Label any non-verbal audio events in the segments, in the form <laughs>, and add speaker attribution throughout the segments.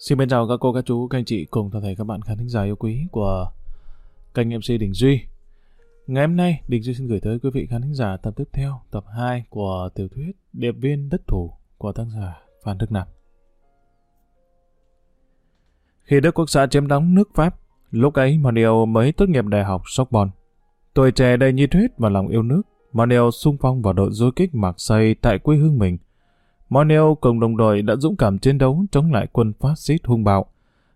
Speaker 1: Xin mến chào các cô, các chú, các anh chị cùng toàn thể các bạn khán thính giả yêu quý của kênh MC Đình Duy. Ngày hôm nay, Đình Duy xin gửi tới quý vị khán thính giả tập tiếp theo, tập 2 của tiểu thuyết Điệp viên đất thủ của tác giả Phan Đức Nam. Khi Đức Quốc xã chiếm đóng nước Pháp, lúc ấy Manuel mới tốt nghiệp đại học Sorbonne. Tuổi trẻ đầy nhiệt huyết và lòng yêu nước, Manuel sung phong vào đội du kích Marseille tại quê hương mình – Moneo cùng đồng đội đã dũng cảm chiến đấu chống lại quân phát xít hung bạo.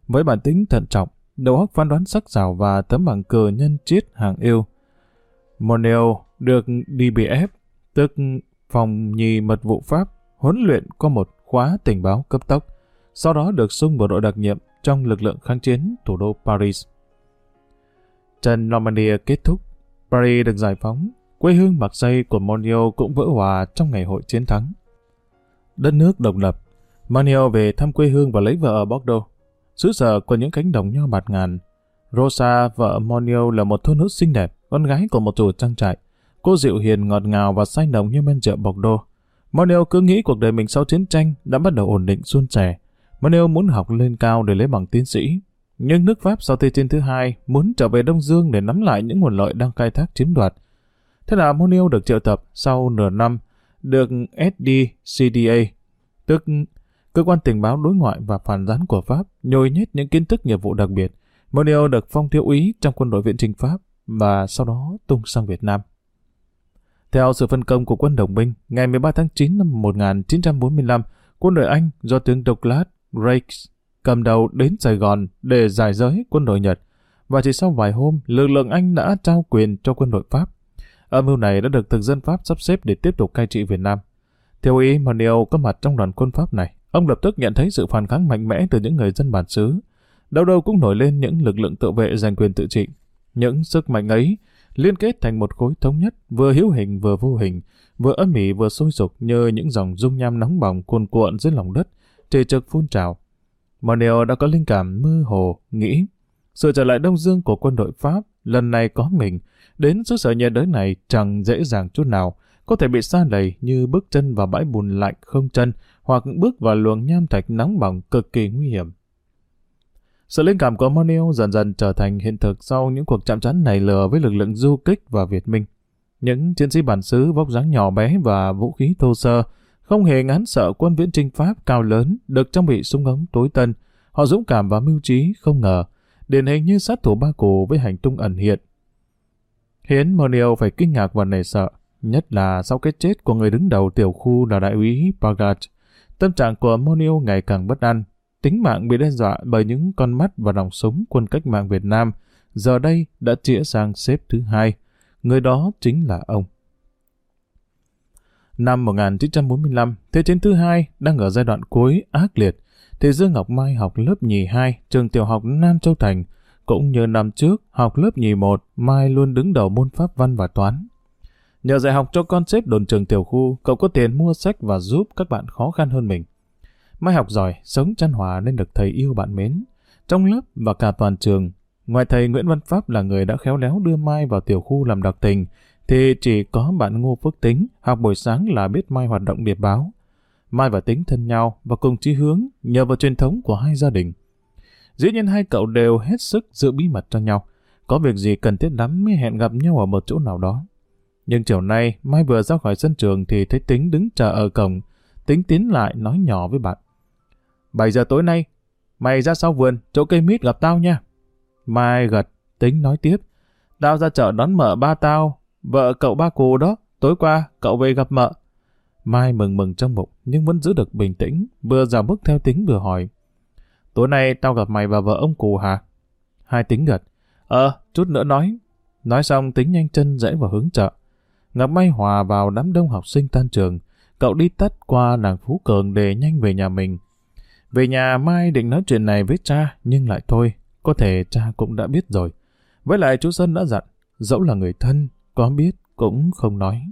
Speaker 1: Với bản tính thận trọng, đầu óc phán đoán sắc sảo và tấm bằng cờ nhân chiết hàng yêu. Moneo được DBF, tức phòng nhì mật vụ Pháp, huấn luyện qua một khóa tình báo cấp tốc, sau đó được sung vào đội đặc nhiệm trong lực lượng kháng chiến thủ đô Paris. Trận Normandy kết thúc, Paris được giải phóng, quê hương Marseille của Monio cũng vỡ hòa trong ngày hội chiến thắng đất nước độc lập. Manuel về thăm quê hương và lấy vợ ở Bordeaux, xứ sở của những cánh đồng nho bạt ngàn. Rosa, vợ Manuel là một thôn nữ xinh đẹp, con gái của một chủ trang trại. Cô dịu hiền, ngọt ngào và say nồng như men rượu Bordeaux. Manuel cứ nghĩ cuộc đời mình sau chiến tranh đã bắt đầu ổn định suôn sẻ. Manuel muốn học lên cao để lấy bằng tiến sĩ. Nhưng nước Pháp sau Thế chiến thứ hai muốn trở về Đông Dương để nắm lại những nguồn lợi đang khai thác chiếm đoạt. Thế là Manuel được triệu tập sau nửa năm được SDCDA, tức cơ quan tình báo đối ngoại và phản gián của Pháp, nhồi nhét những kiến thức nghiệp vụ đặc biệt. Monio được phong thiếu úy trong quân đội viện trình Pháp và sau đó tung sang Việt Nam. Theo sự phân công của quân đồng minh, ngày 13 tháng 9 năm 1945, quân đội Anh do tướng Douglas Rakes cầm đầu đến Sài Gòn để giải giới quân đội Nhật. Và chỉ sau vài hôm, lực lượng Anh đã trao quyền cho quân đội Pháp. Âm mưu này đã được thực dân Pháp sắp xếp để tiếp tục cai trị Việt Nam. Theo ý Manuel có mặt trong đoàn quân Pháp này, ông lập tức nhận thấy sự phản kháng mạnh mẽ từ những người dân bản xứ. Đâu đâu cũng nổi lên những lực lượng tự vệ giành quyền tự trị. Những sức mạnh ấy liên kết thành một khối thống nhất, vừa hữu hình vừa vô hình, vừa âm ỉ vừa sôi sục như những dòng dung nham nóng bỏng cuồn cuộn dưới lòng đất, trề trực phun trào. Manuel đã có linh cảm mơ hồ, nghĩ sự trở lại Đông Dương của quân đội Pháp lần này có mình, đến xứ sở nhiệt đới này chẳng dễ dàng chút nào, có thể bị xa lầy như bước chân vào bãi bùn lạnh không chân hoặc bước vào luồng nham thạch nóng bỏng cực kỳ nguy hiểm. Sự linh cảm của Moneo dần dần trở thành hiện thực sau những cuộc chạm trán này lừa với lực lượng du kích và Việt Minh. Những chiến sĩ bản xứ vóc dáng nhỏ bé và vũ khí thô sơ, không hề ngán sợ quân viễn trinh Pháp cao lớn được trang bị súng ống tối tân. Họ dũng cảm và mưu trí không ngờ, điển hình như sát thủ ba cổ với hành tung ẩn hiện. Hiến Monio phải kinh ngạc và nề sợ, nhất là sau cái chết của người đứng đầu tiểu khu là đại úy Pagat. Tâm trạng của Monio ngày càng bất an, tính mạng bị đe dọa bởi những con mắt và nòng súng quân cách mạng Việt Nam, giờ đây đã chĩa sang xếp thứ hai. Người đó chính là ông. Năm 1945, Thế chiến thứ hai đang ở giai đoạn cuối ác liệt, thì Dương Ngọc Mai học lớp nhì 2, trường tiểu học Nam Châu Thành. Cũng như năm trước, học lớp nhì 1, Mai luôn đứng đầu môn pháp văn và toán. Nhờ dạy học cho con xếp đồn trường tiểu khu, cậu có tiền mua sách và giúp các bạn khó khăn hơn mình. Mai học giỏi, sống chăn hòa nên được thầy yêu bạn mến. Trong lớp và cả toàn trường, ngoài thầy Nguyễn Văn Pháp là người đã khéo léo đưa Mai vào tiểu khu làm đặc tình, thì chỉ có bạn Ngô Phước Tính học buổi sáng là biết Mai hoạt động điệp báo. Mai và Tính thân nhau và cùng chí hướng nhờ vào truyền thống của hai gia đình. Dĩ nhiên hai cậu đều hết sức giữ bí mật cho nhau. Có việc gì cần thiết lắm mới hẹn gặp nhau ở một chỗ nào đó. Nhưng chiều nay, Mai vừa ra khỏi sân trường thì thấy Tính đứng chờ ở cổng. Tính tiến lại nói nhỏ với bạn. 7 giờ tối nay, mày ra sau vườn, chỗ cây mít gặp tao nha. Mai gật, Tính nói tiếp. Tao ra chợ đón mợ ba tao, vợ cậu ba cù đó. Tối qua, cậu về gặp mợ. Mai mừng mừng trong bụng, nhưng vẫn giữ được bình tĩnh, vừa dạo bước theo tính vừa hỏi. Tối nay tao gặp mày và vợ ông cụ hả? Hai tính gật. Ờ, chút nữa nói. Nói xong tính nhanh chân rẽ vào hướng chợ. Ngọc Mai hòa vào đám đông học sinh tan trường. Cậu đi tắt qua làng Phú Cường để nhanh về nhà mình. Về nhà Mai định nói chuyện này với cha, nhưng lại thôi. Có thể cha cũng đã biết rồi. Với lại chú Sơn đã dặn, dẫu là người thân, có biết cũng không nói.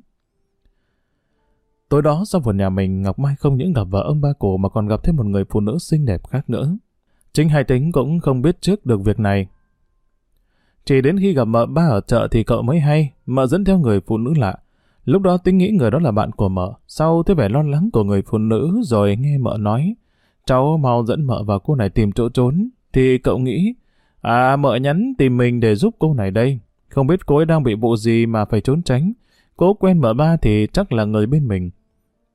Speaker 1: Tối đó sau vườn nhà mình, Ngọc Mai không những gặp vợ ông ba cổ mà còn gặp thêm một người phụ nữ xinh đẹp khác nữa. Chính hai tính cũng không biết trước được việc này. Chỉ đến khi gặp mợ ba ở chợ thì cậu mới hay, mợ dẫn theo người phụ nữ lạ. Lúc đó tính nghĩ người đó là bạn của mợ, sau thấy vẻ lo lắng của người phụ nữ rồi nghe mợ nói. cháu mau dẫn mợ vào cô này tìm chỗ trốn. Thì cậu nghĩ, à mợ nhắn tìm mình để giúp cô này đây. Không biết cô ấy đang bị vụ gì mà phải trốn tránh. Cô quen mợ ba thì chắc là người bên mình.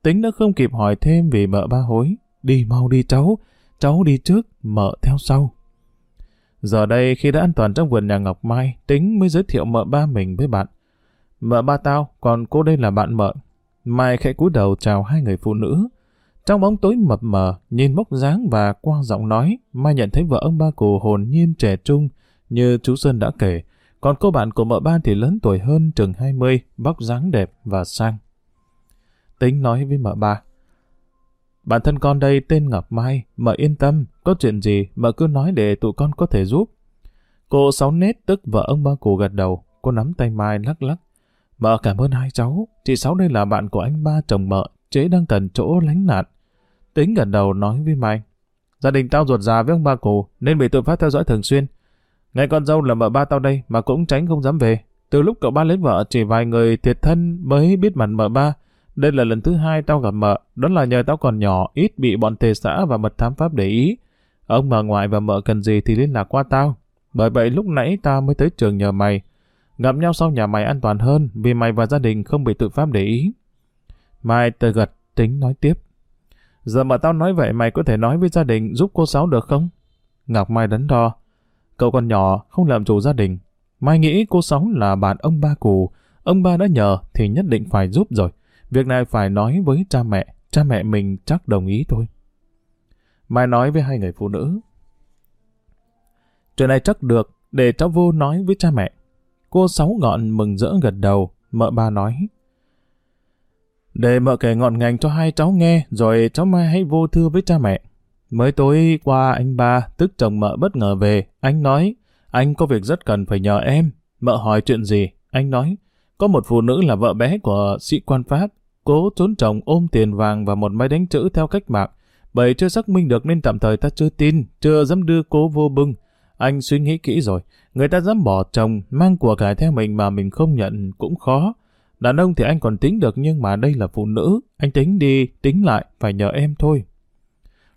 Speaker 1: Tính đã không kịp hỏi thêm vì mợ ba hối. Đi mau đi cháu, cháu đi trước, mợ theo sau. Giờ đây khi đã an toàn trong vườn nhà Ngọc Mai, Tính mới giới thiệu mợ ba mình với bạn. Mợ ba tao, còn cô đây là bạn mợ. Mai khẽ cúi đầu chào hai người phụ nữ. Trong bóng tối mập mờ, nhìn bóc dáng và qua giọng nói, Mai nhận thấy vợ ông ba cụ hồn nhiên trẻ trung, như chú Sơn đã kể. Còn cô bạn của mợ ba thì lớn tuổi hơn chừng 20, bóc dáng đẹp và sang. Tính nói với mợ ba. Bản thân con đây tên Ngọc Mai, mợ yên tâm, có chuyện gì mợ cứ nói để tụi con có thể giúp. Cô Sáu Nết tức vợ ông ba cụ gật đầu, cô nắm tay Mai lắc lắc. Mợ cảm ơn hai cháu, chị Sáu đây là bạn của anh ba chồng mợ, chế đang cần chỗ lánh nạn. Tính gật đầu nói với Mai. Gia đình tao ruột già với ông ba cụ nên bị tội phát theo dõi thường xuyên. Ngay con dâu là mợ ba tao đây mà cũng tránh không dám về. Từ lúc cậu ba lấy vợ chỉ vài người thiệt thân mới biết mặt mợ ba. Đây là lần thứ hai tao gặp mợ, đó là nhờ tao còn nhỏ, ít bị bọn tề xã và mật thám pháp để ý. Ông bà ngoại và mợ cần gì thì liên lạc qua tao. Bởi vậy lúc nãy tao mới tới trường nhờ mày. Gặp nhau sau nhà mày an toàn hơn vì mày và gia đình không bị tự pháp để ý. Mai tờ gật, tính nói tiếp. Giờ mà tao nói vậy mày có thể nói với gia đình giúp cô Sáu được không? Ngọc Mai đắn đo. Cậu còn nhỏ, không làm chủ gia đình. Mai nghĩ cô Sáu là bạn ông ba cù. Ông ba đã nhờ thì nhất định phải giúp rồi. Việc này phải nói với cha mẹ. Cha mẹ mình chắc đồng ý thôi. Mai nói với hai người phụ nữ. Chuyện này chắc được, để cháu vô nói với cha mẹ. Cô Sáu ngọn mừng rỡ gật đầu, mợ ba nói. Để mợ kể ngọn ngành cho hai cháu nghe, rồi cháu mai hãy vô thưa với cha mẹ. Mới tối qua anh ba, tức chồng mợ bất ngờ về, anh nói, anh có việc rất cần phải nhờ em. Mợ hỏi chuyện gì? Anh nói, có một phụ nữ là vợ bé của sĩ quan Pháp, cố trốn chồng ôm tiền vàng và một máy đánh chữ theo cách mạng. Bởi chưa xác minh được nên tạm thời ta chưa tin, chưa dám đưa cố vô bưng. Anh suy nghĩ kỹ rồi, người ta dám bỏ chồng, mang của cải theo mình mà mình không nhận cũng khó. Đàn ông thì anh còn tính được nhưng mà đây là phụ nữ, anh tính đi, tính lại, phải nhờ em thôi.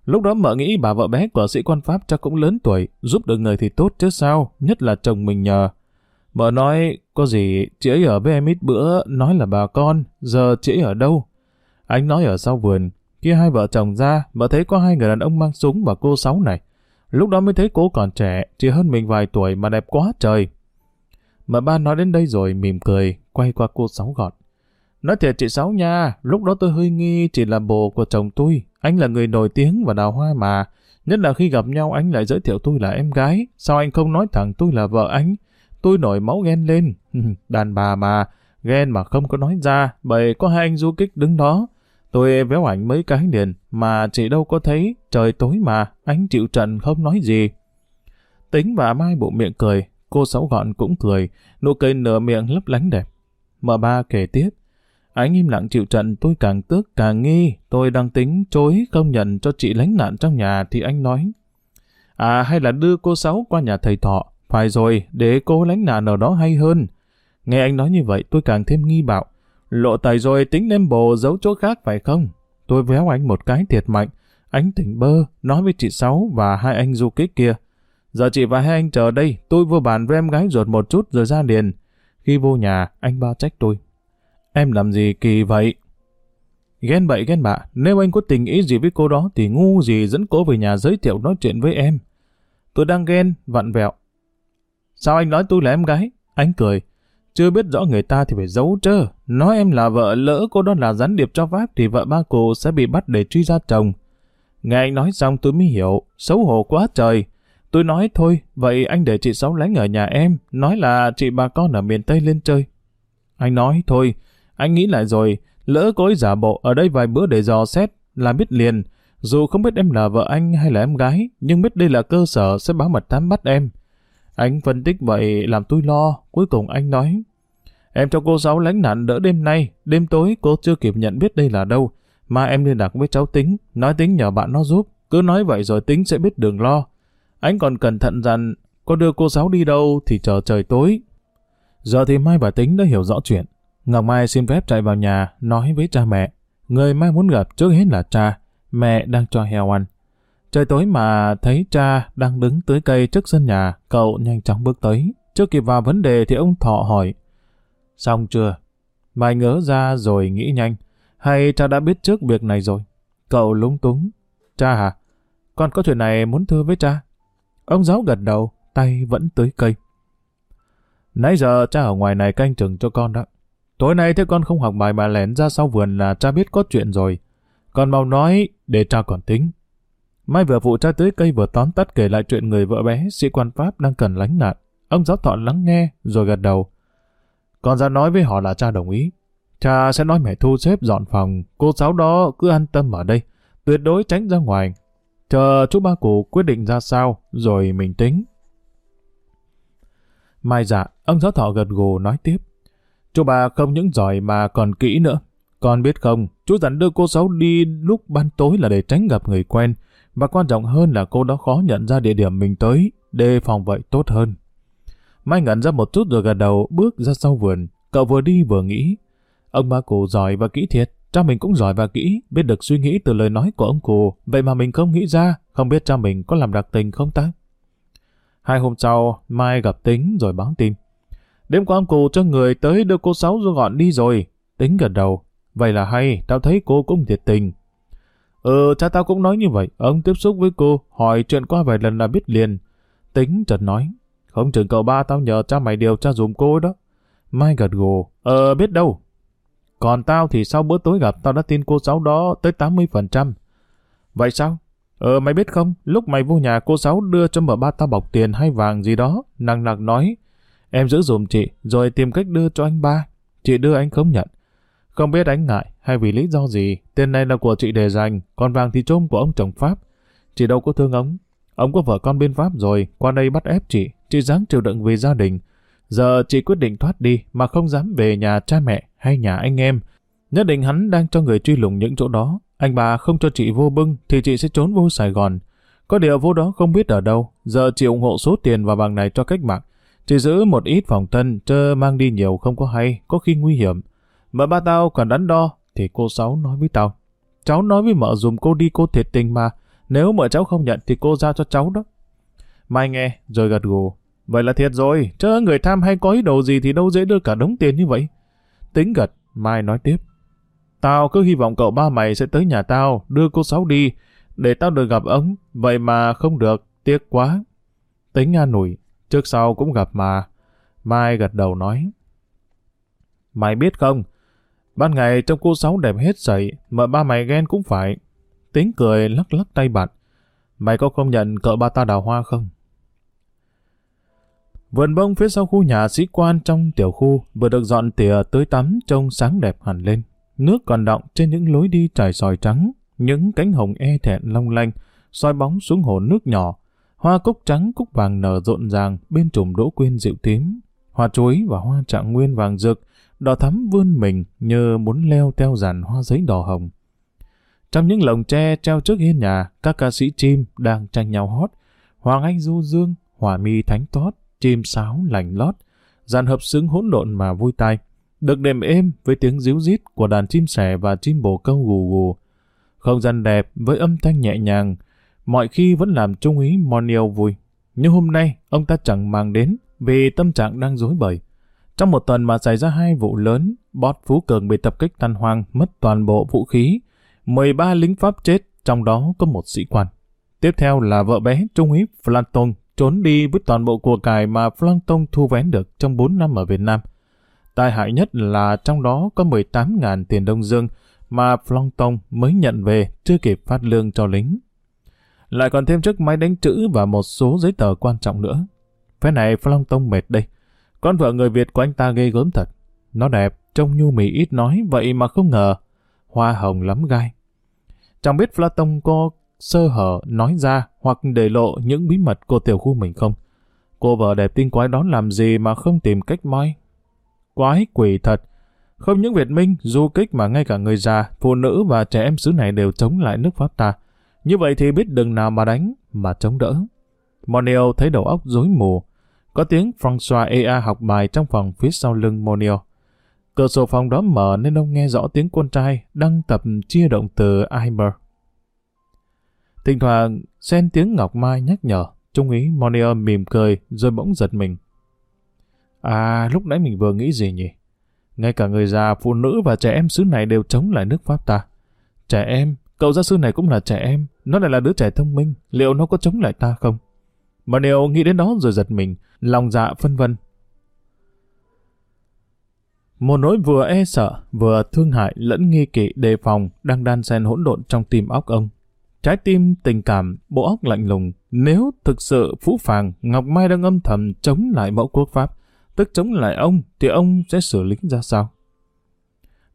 Speaker 1: Lúc đó mợ nghĩ bà vợ bé của sĩ quan Pháp chắc cũng lớn tuổi, giúp được người thì tốt chứ sao, nhất là chồng mình nhờ. Mợ nói, có gì, chị ấy ở với em ít bữa, nói là bà con, giờ chị ấy ở đâu? Anh nói ở sau vườn, kia hai vợ chồng ra, mợ thấy có hai người đàn ông mang súng và cô Sáu này. Lúc đó mới thấy cô còn trẻ, chỉ hơn mình vài tuổi mà đẹp quá trời. Mợ ba nói đến đây rồi mỉm cười, quay qua cô Sáu gọn. Nói thiệt chị Sáu nha, lúc đó tôi hơi nghi chỉ là bồ của chồng tôi. Anh là người nổi tiếng và đào hoa mà. Nhất là khi gặp nhau anh lại giới thiệu tôi là em gái. Sao anh không nói thẳng tôi là vợ anh? Tôi nổi máu ghen lên. <laughs> Đàn bà mà, ghen mà không có nói ra, bởi có hai anh du kích đứng đó. Tôi véo ảnh mấy cái liền, mà chị đâu có thấy, trời tối mà, anh chịu trận không nói gì. Tính và Mai bộ miệng cười, cô Sáu gọn cũng cười, nụ cười nửa miệng lấp lánh đẹp. Mở ba kể tiếp, anh im lặng chịu trận tôi càng tức càng nghi, tôi đang tính chối không nhận cho chị lánh nạn trong nhà thì anh nói. À hay là đưa cô Sáu qua nhà thầy thọ, phải rồi, để cô lánh nạn ở đó hay hơn. Nghe anh nói như vậy tôi càng thêm nghi bạo. Lộ tài rồi tính đem bồ giấu chỗ khác phải không? Tôi véo anh một cái thiệt mạnh. Anh tỉnh bơ, nói với chị Sáu và hai anh du kích kia. Giờ chị và hai anh chờ đây, tôi vừa bàn với em gái ruột một chút rồi ra liền. Khi vô nhà, anh ba trách tôi. Em làm gì kỳ vậy? Ghen bậy ghen bạ, nếu anh có tình ý gì với cô đó thì ngu gì dẫn cô về nhà giới thiệu nói chuyện với em. Tôi đang ghen, vặn vẹo. Sao anh nói tôi là em gái? Anh cười. Chưa biết rõ người ta thì phải giấu trơ. Nói em là vợ lỡ cô đó là gián điệp cho Pháp thì vợ ba cô sẽ bị bắt để truy ra chồng. Nghe anh nói xong tôi mới hiểu, xấu hổ quá trời. Tôi nói thôi, vậy anh để chị Sáu lánh ở nhà em, nói là chị bà con ở miền Tây lên chơi. Anh nói thôi, anh nghĩ lại rồi, lỡ cô ấy giả bộ ở đây vài bữa để dò xét, là biết liền. Dù không biết em là vợ anh hay là em gái, nhưng biết đây là cơ sở sẽ báo mật thám bắt em. Anh phân tích vậy làm tôi lo, cuối cùng anh nói. Em cho cô giáo lánh nạn đỡ đêm nay, đêm tối cô chưa kịp nhận biết đây là đâu. Mà em liên lạc với cháu Tính, nói Tính nhờ bạn nó giúp. Cứ nói vậy rồi Tính sẽ biết đường lo. Anh còn cẩn thận rằng, có đưa cô giáo đi đâu thì chờ trời tối. Giờ thì Mai và Tính đã hiểu rõ chuyện. Ngọc Mai xin phép chạy vào nhà, nói với cha mẹ. Người Mai muốn gặp trước hết là cha, mẹ đang cho heo ăn. Trời tối mà thấy cha đang đứng tưới cây trước sân nhà, cậu nhanh chóng bước tới. Chưa kịp vào vấn đề thì ông Thọ hỏi. Xong chưa? Mày ngỡ ra rồi nghĩ nhanh. Hay cha đã biết trước việc này rồi? Cậu lúng túng. Cha hả? Con có chuyện này muốn thưa với cha. Ông giáo gật đầu, tay vẫn tưới cây. Nãy giờ cha ở ngoài này canh chừng cho con đó. Tối nay thế con không học bài mà lén ra sau vườn là cha biết có chuyện rồi. Con mau nói để cha còn tính. Mai vừa phụ cha tưới cây vừa tóm tắt kể lại chuyện người vợ bé sĩ quan Pháp đang cần lánh nạn. Ông giáo thọ lắng nghe rồi gật đầu. Con ra nói với họ là cha đồng ý. Cha sẽ nói mẹ thu xếp dọn phòng, cô giáo đó cứ an tâm ở đây, tuyệt đối tránh ra ngoài. Chờ chú ba cụ quyết định ra sao, rồi mình tính. Mai dạ, ông giáo thọ gật gù nói tiếp. Chú ba không những giỏi mà còn kỹ nữa. Con biết không, chú dặn đưa cô sáu đi lúc ban tối là để tránh gặp người quen, và quan trọng hơn là cô đó khó nhận ra địa điểm mình tới, đề phòng vậy tốt hơn. Mai ngẩn ra một chút rồi gật đầu bước ra sau vườn, cậu vừa đi vừa nghĩ. Ông ba cụ giỏi và kỹ thiệt, cha mình cũng giỏi và kỹ, biết được suy nghĩ từ lời nói của ông cụ, vậy mà mình không nghĩ ra, không biết cha mình có làm đặc tình không ta? Hai hôm sau, Mai gặp Tính rồi báo tin. Đêm qua ông cụ cho người tới đưa cô Sáu rồi gọn đi rồi. Tính gật đầu. Vậy là hay, tao thấy cô cũng thiệt tình. Ừ, cha tao cũng nói như vậy. Ông tiếp xúc với cô, hỏi chuyện qua vài lần là biết liền. Tính chợt nói. Không chừng cậu ba tao nhờ cha mày điều tra dùm cô đó. Mai gật gù. Ờ, biết đâu. Còn tao thì sau bữa tối gặp tao đã tin cô Sáu đó tới 80%. Vậy sao? Ờ mày biết không, lúc mày vô nhà cô Sáu đưa cho mở ba tao bọc tiền hay vàng gì đó, nặng nặng nói. Em giữ dùm chị, rồi tìm cách đưa cho anh ba. Chị đưa anh không nhận. Không biết anh ngại hay vì lý do gì, tiền này là của chị để dành, còn vàng thì trôm của ông chồng Pháp. Chị đâu có thương ông. Ông có vợ con bên Pháp rồi, qua đây bắt ép chị, chị dáng chịu đựng vì gia đình. Giờ chị quyết định thoát đi mà không dám về nhà cha mẹ hay nhà anh em. Nhất định hắn đang cho người truy lùng những chỗ đó. Anh bà không cho chị vô bưng thì chị sẽ trốn vô Sài Gòn. Có điều vô đó không biết ở đâu. Giờ chị ủng hộ số tiền và bằng này cho cách mạng. Chị giữ một ít phòng thân, chơ mang đi nhiều không có hay, có khi nguy hiểm. mà ba tao còn đắn đo, thì cô Sáu nói với tao. Cháu nói với mợ dùm cô đi cô thiệt tình mà. Nếu mợ cháu không nhận thì cô ra cho cháu đó. Mai nghe, rồi gật gù. Vậy là thiệt rồi, chứ người tham hay có ý đồ gì thì đâu dễ đưa cả đống tiền như vậy. Tính gật, Mai nói tiếp. Tao cứ hy vọng cậu ba mày sẽ tới nhà tao, đưa cô Sáu đi, để tao được gặp ông, vậy mà không được, tiếc quá. Tính an ủi, trước sau cũng gặp mà. Mai gật đầu nói. Mày biết không, ban ngày trong cô Sáu đẹp hết sảy, mà ba mày ghen cũng phải. Tính cười lắc lắc tay bạn. Mày có công nhận cậu ba ta đào hoa không? Vườn bông phía sau khu nhà sĩ quan trong tiểu khu vừa được dọn tỉa tới tắm trông sáng đẹp hẳn lên. Nước còn đọng trên những lối đi trải sỏi trắng, những cánh hồng e thẹn long lanh, soi bóng xuống hồ nước nhỏ. Hoa cúc trắng cúc vàng nở rộn ràng bên trùm đỗ quyên dịu tím. Hoa chuối và hoa trạng nguyên vàng rực, đỏ thắm vươn mình như muốn leo theo dàn hoa giấy đỏ hồng. Trong những lồng tre treo trước hiên nhà, các ca sĩ chim đang tranh nhau hót. Hoàng Anh du dương, Hỏa mi thánh tót, chim sáo lành lót, dàn hợp xứng hỗn độn mà vui tai được đềm êm với tiếng ríu rít của đàn chim sẻ và chim bồ câu gù gù. Không gian đẹp với âm thanh nhẹ nhàng, mọi khi vẫn làm trung úy Monio vui. Nhưng hôm nay, ông ta chẳng mang đến vì tâm trạng đang rối bời. Trong một tuần mà xảy ra hai vụ lớn, Bot Phú Cường bị tập kích tan hoang, mất toàn bộ vũ khí. 13 lính Pháp chết, trong đó có một sĩ quan. Tiếp theo là vợ bé Trung úy Flanton trốn đi với toàn bộ của cải mà Flanton thu vén được trong 4 năm ở Việt Nam. Tai hại nhất là trong đó có 18.000 tiền đông dương mà flanton mới nhận về chưa kịp phát lương cho lính. Lại còn thêm chiếc máy đánh chữ và một số giấy tờ quan trọng nữa. Phép này flanton mệt đây. Con vợ người Việt của anh ta ghê gớm thật. Nó đẹp, trông nhu mì ít nói, vậy mà không ngờ. Hoa hồng lắm gai. Chẳng biết Platon có sơ hở nói ra hoặc để lộ những bí mật của tiểu khu mình không. Cô vợ đẹp tinh quái đó làm gì mà không tìm cách moi Quái quỷ thật. Không những Việt Minh, du kích mà ngay cả người già, phụ nữ và trẻ em xứ này đều chống lại nước Pháp ta. Như vậy thì biết đừng nào mà đánh, mà chống đỡ. Monio thấy đầu óc rối mù. Có tiếng François Ea học bài trong phòng phía sau lưng Monio. Cửa sổ phòng đó mở nên ông nghe rõ tiếng con trai đang tập chia động từ Aimer. Thỉnh thoảng, xen tiếng Ngọc Mai nhắc nhở, Trung úy Monier mỉm cười rồi bỗng giật mình. À, lúc nãy mình vừa nghĩ gì nhỉ? Ngay cả người già, phụ nữ và trẻ em xứ này đều chống lại nước Pháp ta. Trẻ em, cậu gia sư này cũng là trẻ em, nó lại là đứa trẻ thông minh, liệu nó có chống lại ta không? Monier nghĩ đến đó rồi giật mình, lòng dạ phân vân. Một nỗi vừa e sợ, vừa thương hại lẫn nghi kỵ đề phòng đang đan xen hỗn độn trong tim óc ông. Trái tim, tình cảm, bộ óc lạnh lùng. Nếu thực sự Phú Phàng, Ngọc Mai đang âm thầm chống lại mẫu quốc Pháp, tức chống lại ông, thì ông sẽ xử lý ra sao?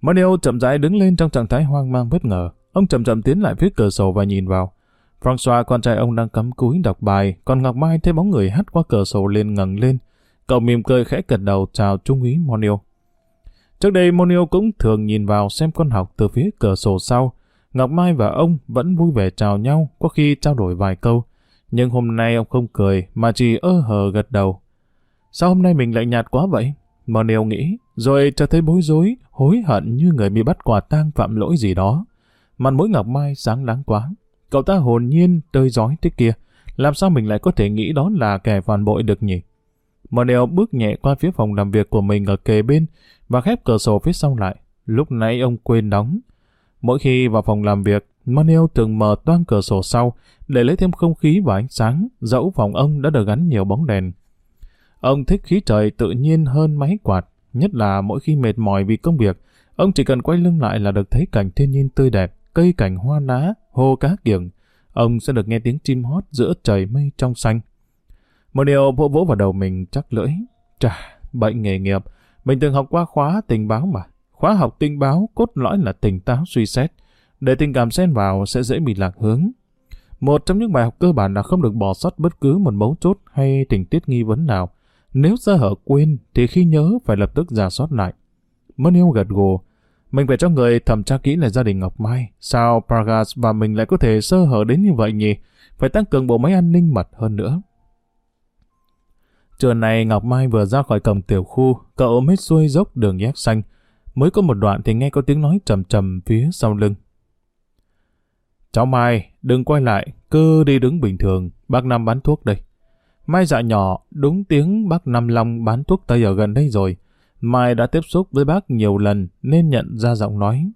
Speaker 1: Mario chậm rãi đứng lên trong trạng thái hoang mang bất ngờ. Ông chậm chậm tiến lại phía cửa sổ và nhìn vào. François, con trai ông đang cắm cúi đọc bài, còn Ngọc Mai thấy bóng người hắt qua cửa sổ lên ngẩng lên. Cậu mỉm cười khẽ gật đầu chào Trung úy Monio. Trước đây Monio cũng thường nhìn vào xem con học từ phía cửa sổ sau. Ngọc Mai và ông vẫn vui vẻ chào nhau, có khi trao đổi vài câu. Nhưng hôm nay ông không cười, mà chỉ ơ hờ gật đầu. Sao hôm nay mình lại nhạt quá vậy? Monio nghĩ, rồi cho thấy bối rối, hối hận như người bị bắt quả tang phạm lỗi gì đó. Mặt mũi Ngọc Mai sáng láng quá. Cậu ta hồn nhiên, tơi giói thế kia. Làm sao mình lại có thể nghĩ đó là kẻ phản bội được nhỉ? Monel bước nhẹ qua phía phòng làm việc của mình ở kề bên và khép cửa sổ phía sau lại. Lúc nãy ông quên đóng. Mỗi khi vào phòng làm việc, Manuel thường mở toang cửa sổ sau để lấy thêm không khí và ánh sáng, dẫu phòng ông đã được gắn nhiều bóng đèn. Ông thích khí trời tự nhiên hơn máy quạt, nhất là mỗi khi mệt mỏi vì công việc, ông chỉ cần quay lưng lại là được thấy cảnh thiên nhiên tươi đẹp, cây cảnh hoa lá, hồ cá kiểng. Ông sẽ được nghe tiếng chim hót giữa trời mây trong xanh. Một điều vỗ vỗ vào đầu mình chắc lưỡi. Chà, bệnh nghề nghiệp. Mình từng học qua khóa tình báo mà. Khóa học tình báo cốt lõi là tỉnh táo suy xét. Để tình cảm xen vào sẽ dễ bị lạc hướng. Một trong những bài học cơ bản là không được bỏ sót bất cứ một mấu chốt hay tình tiết nghi vấn nào. Nếu sơ hở quên thì khi nhớ phải lập tức giả soát lại. Moneo gật gù. Mình phải cho người thẩm tra kỹ lại gia đình Ngọc Mai. Sao Pragas và mình lại có thể sơ hở đến như vậy nhỉ? Phải tăng cường bộ máy an ninh mật hơn nữa. Trưa này Ngọc Mai vừa ra khỏi cổng tiểu khu, cậu ôm hết xuôi dốc đường nhét xanh. Mới có một đoạn thì nghe có tiếng nói trầm trầm phía sau lưng. Cháu Mai, đừng quay lại, cứ đi đứng bình thường, bác Năm bán thuốc đây. Mai dạ nhỏ, đúng tiếng bác Năm Long bán thuốc Tây ở gần đây rồi. Mai đã tiếp xúc với bác nhiều lần nên nhận ra giọng nói.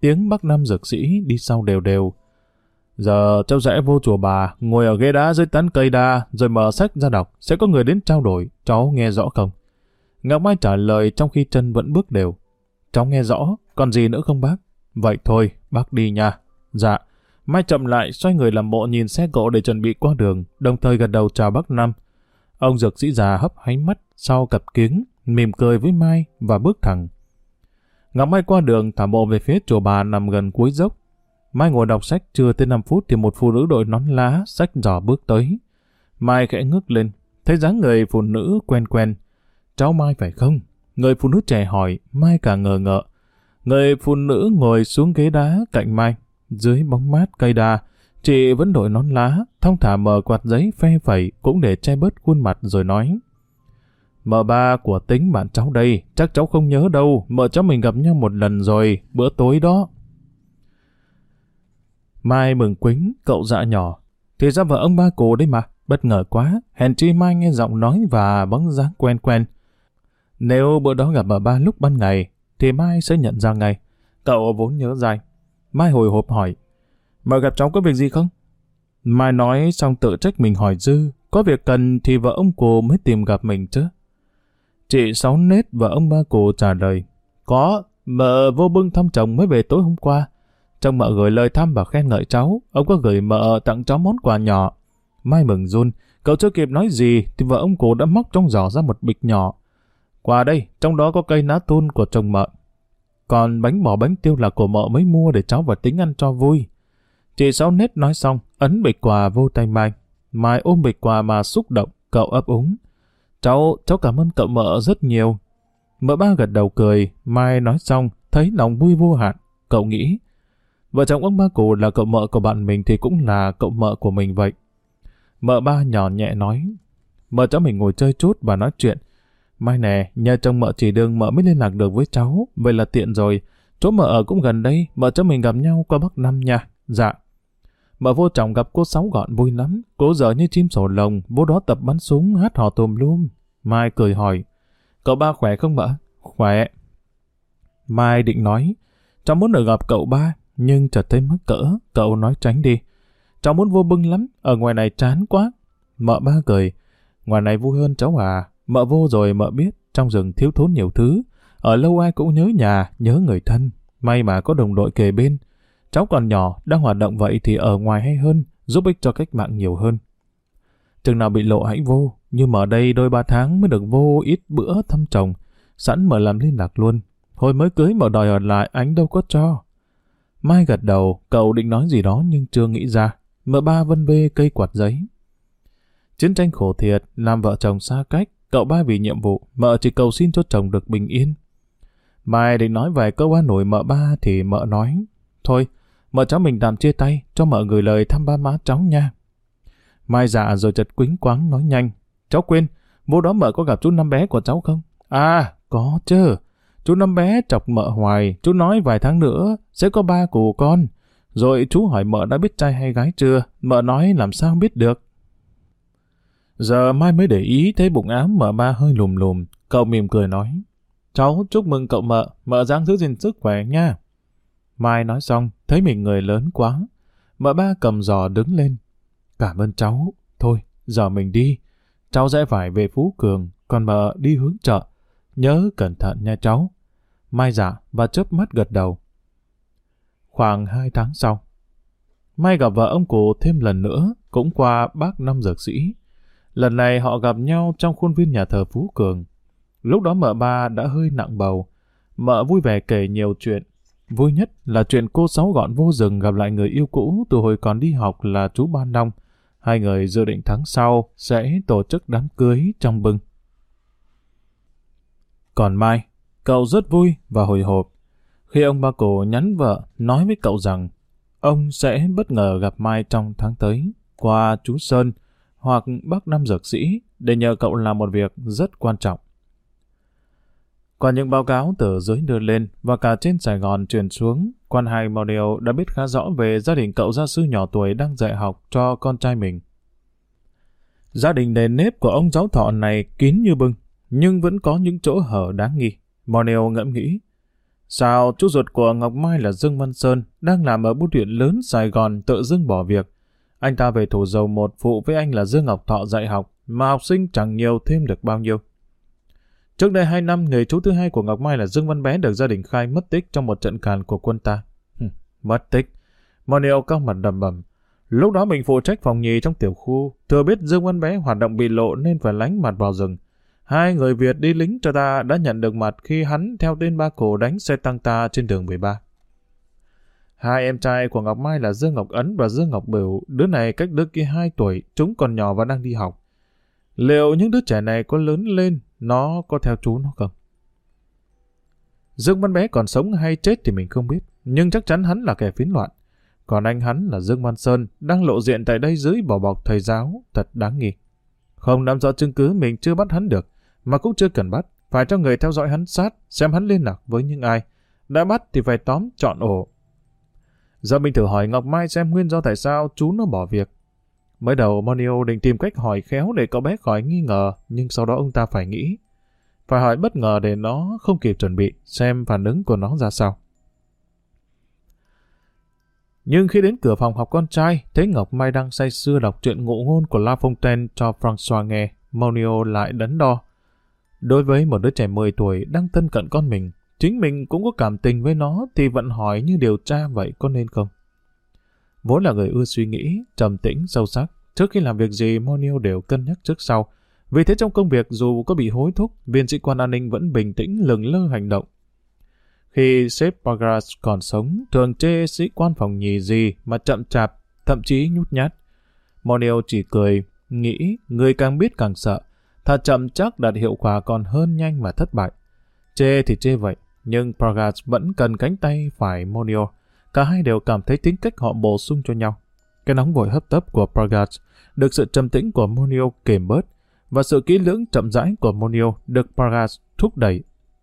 Speaker 1: Tiếng bác Nam dược sĩ đi sau đều đều. Giờ cháu rẽ vô chùa bà, ngồi ở ghế đá dưới tán cây đa, rồi mở sách ra đọc, sẽ có người đến trao đổi, cháu nghe rõ không? Ngọc Mai trả lời trong khi chân vẫn bước đều. Cháu nghe rõ, còn gì nữa không bác? Vậy thôi, bác đi nha. Dạ. Mai chậm lại, xoay người làm bộ nhìn xe cộ để chuẩn bị qua đường, đồng thời gật đầu chào bác Năm. Ông dược sĩ già hấp hánh mắt sau cặp kiếng, mỉm cười với Mai và bước thẳng. Ngọc Mai qua đường thả bộ về phía chùa bà nằm gần cuối dốc, Mai ngồi đọc sách chưa tới 5 phút thì một phụ nữ đội nón lá, sách giỏ bước tới. Mai khẽ ngước lên, thấy dáng người phụ nữ quen quen. Cháu Mai phải không? Người phụ nữ trẻ hỏi, Mai cả ngờ ngợ. Người phụ nữ ngồi xuống ghế đá cạnh Mai, dưới bóng mát cây đa. Chị vẫn đội nón lá, thong thả mở quạt giấy phe phẩy cũng để che bớt khuôn mặt rồi nói. Mợ ba của tính bạn cháu đây, chắc cháu không nhớ đâu, mợ cháu mình gặp nhau một lần rồi, bữa tối đó. Mai mừng quính, cậu dạ nhỏ. Thì ra vợ ông ba cô đấy mà, bất ngờ quá, hèn chi Mai nghe giọng nói và bóng dáng quen quen. Nếu bữa đó gặp bà ba lúc ban ngày, thì Mai sẽ nhận ra ngay. Cậu vốn nhớ dài. Mai hồi hộp hỏi, mợ gặp cháu có việc gì không? Mai nói xong tự trách mình hỏi dư, có việc cần thì vợ ông cô mới tìm gặp mình chứ. Chị Sáu Nết và ông ba cô trả lời, có, mợ vô bưng thăm chồng mới về tối hôm qua. Trong mợ gửi lời thăm và khen ngợi cháu, ông có gửi mợ tặng cháu món quà nhỏ. Mai mừng run, cậu chưa kịp nói gì thì vợ ông cụ đã móc trong giỏ ra một bịch nhỏ. Qua đây, trong đó có cây ná tôn của chồng mợ. Còn bánh bò bánh tiêu là của mợ mới mua để cháu và tính ăn cho vui. Chị Sáu Nết nói xong, ấn bịch quà vô tay Mai. Mai ôm bịch quà mà xúc động, cậu ấp úng. Cháu, cháu cảm ơn cậu mợ rất nhiều. Mợ ba gật đầu cười, Mai nói xong, thấy lòng vui vô hạn. Cậu nghĩ, Vợ chồng ông ba cụ là cậu mợ của bạn mình thì cũng là cậu mợ của mình vậy. Mợ ba nhỏ nhẹ nói, mợ cháu mình ngồi chơi chút và nói chuyện. Mai nè, nhờ chồng mợ chỉ đường mợ mới liên lạc được với cháu, vậy là tiện rồi. Chỗ mợ ở cũng gần đây, mợ cháu mình gặp nhau qua Bắc Năm nha. Dạ. Mà vô trọng gặp cô Sáu gọn vui lắm. Cô giờ như chim sổ lồng, vô đó tập bắn súng hát hò tùm lum. Mai cười hỏi, cậu ba khỏe không mợ? Khỏe. Mai định nói, cháu muốn được gặp cậu ba, nhưng chợt thấy mắc cỡ, cậu nói tránh đi. Cháu muốn vô bưng lắm, ở ngoài này chán quá. Mợ ba cười, ngoài này vui hơn cháu à, mợ vô rồi mợ biết, trong rừng thiếu thốn nhiều thứ, ở lâu ai cũng nhớ nhà, nhớ người thân, may mà có đồng đội kề bên. Cháu còn nhỏ, đang hoạt động vậy thì ở ngoài hay hơn, giúp ích cho cách mạng nhiều hơn. Chừng nào bị lộ hãy vô, nhưng mà ở đây đôi ba tháng mới được vô ít bữa thăm chồng, sẵn mở làm liên lạc luôn. Hồi mới cưới mở đòi ở lại anh đâu có cho. Mai gật đầu, cậu định nói gì đó nhưng chưa nghĩ ra. Mợ ba vân bê cây quạt giấy. Chiến tranh khổ thiệt, làm vợ chồng xa cách, cậu ba vì nhiệm vụ, mợ chỉ cầu xin cho chồng được bình yên. Mai định nói vài câu an nổi mợ ba thì mợ nói, thôi, mợ cháu mình tạm chia tay, cho mợ gửi lời thăm ba má cháu nha. Mai dạ rồi chật quính quáng nói nhanh, cháu quên, vô đó mợ có gặp chú năm bé của cháu không? À, có chứ. Chú năm bé chọc mợ hoài, chú nói vài tháng nữa sẽ có ba của con. Rồi chú hỏi mợ đã biết trai hay gái chưa, mợ nói làm sao biết được. Giờ Mai mới để ý thấy bụng áo mợ ba hơi lùm lùm, cậu mỉm cười nói. Cháu chúc mừng cậu mợ, mợ giang giữ gìn sức khỏe nha. Mai nói xong, thấy mình người lớn quá. Mợ ba cầm giò đứng lên. Cảm ơn cháu. Thôi, giờ mình đi. Cháu sẽ phải về Phú Cường, còn mợ đi hướng chợ. Nhớ cẩn thận nha cháu. Mai dạ và chớp mắt gật đầu. Khoảng hai tháng sau, Mai gặp vợ ông cụ thêm lần nữa, cũng qua bác năm dược sĩ. Lần này họ gặp nhau trong khuôn viên nhà thờ Phú Cường. Lúc đó mợ ba đã hơi nặng bầu. Mợ vui vẻ kể nhiều chuyện. Vui nhất là chuyện cô Sáu gọn vô rừng gặp lại người yêu cũ từ hồi còn đi học là chú Ban Long. Hai người dự định tháng sau sẽ tổ chức đám cưới trong bưng. Còn Mai, cậu rất vui và hồi hộp. Khi ông ba cổ nhắn vợ nói với cậu rằng ông sẽ bất ngờ gặp Mai trong tháng tới qua chú Sơn hoặc bác Nam Dược Sĩ để nhờ cậu làm một việc rất quan trọng. Qua những báo cáo từ dưới đưa lên và cả trên Sài Gòn truyền xuống, quan hai mario đã biết khá rõ về gia đình cậu gia sư nhỏ tuổi đang dạy học cho con trai mình. Gia đình nền nếp của ông giáo thọ này kín như bưng, nhưng vẫn có những chỗ hở đáng nghi. Mario ngẫm nghĩ, sao chú ruột của Ngọc Mai là Dương Văn Sơn đang làm ở bưu điện lớn Sài Gòn tự dưng bỏ việc. Anh ta về thủ dầu một phụ với anh là Dương Ngọc Thọ dạy học, mà học sinh chẳng nhiều thêm được bao nhiêu. Trước đây hai năm, người chú thứ hai của Ngọc Mai là Dương Văn Bé được gia đình khai mất tích trong một trận càn của quân ta. mất tích. Monel cao mặt đầm bầm. Lúc đó mình phụ trách phòng nhì trong tiểu khu, thừa biết Dương Văn Bé hoạt động bị lộ nên phải lánh mặt vào rừng. Hai người Việt đi lính cho ta đã nhận được mặt khi hắn theo tên ba cổ đánh xe tăng ta trên đường 13. Hai em trai của Ngọc Mai là Dương Ngọc Ấn và Dương Ngọc Bửu, đứa này cách đứa kia 2 tuổi, chúng còn nhỏ và đang đi học. Liệu những đứa trẻ này có lớn lên, nó có theo chú nó không? Dương Văn Bé còn sống hay chết thì mình không biết, nhưng chắc chắn hắn là kẻ phiến loạn. Còn anh hắn là Dương Văn Sơn, đang lộ diện tại đây dưới bỏ bọc thầy giáo, thật đáng nghi. Không nắm rõ chứng cứ mình chưa bắt hắn được, mà cũng chưa cần bắt, phải cho người theo dõi hắn sát, xem hắn liên lạc với những ai. Đã bắt thì phải tóm chọn ổ. Dạ Giờ mình thử hỏi Ngọc Mai xem nguyên do tại sao chú nó bỏ việc. Mới đầu Monio định tìm cách hỏi khéo để cậu bé khỏi nghi ngờ, nhưng sau đó ông ta phải nghĩ. Phải hỏi bất ngờ để nó không kịp chuẩn bị, xem phản ứng của nó ra sao. Nhưng khi đến cửa phòng học con trai, thấy Ngọc Mai đang say sưa đọc truyện ngụ ngôn của La Fontaine cho François nghe, Monio lại đắn đo. Đối với một đứa trẻ 10 tuổi đang thân cận con mình, chính mình cũng có cảm tình với nó thì vẫn hỏi như điều tra vậy có nên không? Vốn là người ưa suy nghĩ, trầm tĩnh, sâu sắc. Trước khi làm việc gì, Monio đều cân nhắc trước sau. Vì thế trong công việc dù có bị hối thúc, viên sĩ quan an ninh vẫn bình tĩnh lừng lơ hành động. Khi sếp Pagras còn sống, thường chê sĩ quan phòng nhì gì mà chậm chạp, thậm chí nhút nhát. Monio chỉ cười, nghĩ người càng biết càng sợ. Thà chậm chắc đạt hiệu quả còn hơn nhanh mà thất bại. Chê thì chê vậy, nhưng Pagras vẫn cần cánh tay phải Monio. Cả hai đều cảm thấy tính cách họ bổ sung cho nhau. Cái nóng vội hấp tấp của Pragas được sự trầm tĩnh của Monio kềm bớt, và sự kỹ lưỡng chậm rãi của Monio được Pragas thúc đẩy,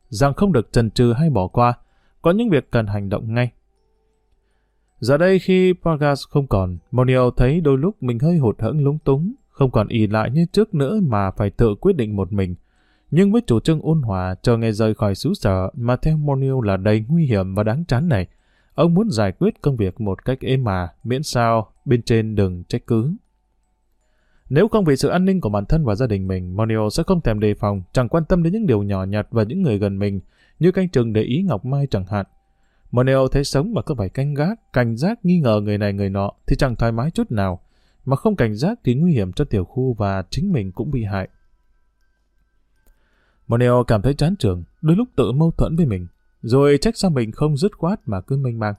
Speaker 1: rằng không được chần chừ hay bỏ qua, có những việc cần hành động ngay. Giờ đây khi Vargas không còn, Monio thấy đôi lúc mình hơi hụt hẫng lúng túng, không còn ỉ lại như trước nữa mà phải tự quyết định một mình. Nhưng với chủ trương ôn hòa chờ ngày rời khỏi xứ sở mà theo Monio là đầy nguy hiểm và đáng chán này, ông muốn giải quyết công việc một cách êm mà, miễn sao bên trên đừng trách cứ. Nếu không vì sự an ninh của bản thân và gia đình mình, Monio sẽ không thèm đề phòng, chẳng quan tâm đến những điều nhỏ nhặt và những người gần mình, như canh chừng để ý Ngọc Mai chẳng hạn. Monio thấy sống mà cứ phải canh gác, cảnh giác nghi ngờ người này người nọ thì chẳng thoải mái chút nào. Mà không cảnh giác thì nguy hiểm cho tiểu khu và chính mình cũng bị hại. Moneo cảm thấy chán trường, đôi lúc tự mâu thuẫn với mình, rồi trách sao mình không dứt khoát mà cứ mênh mang.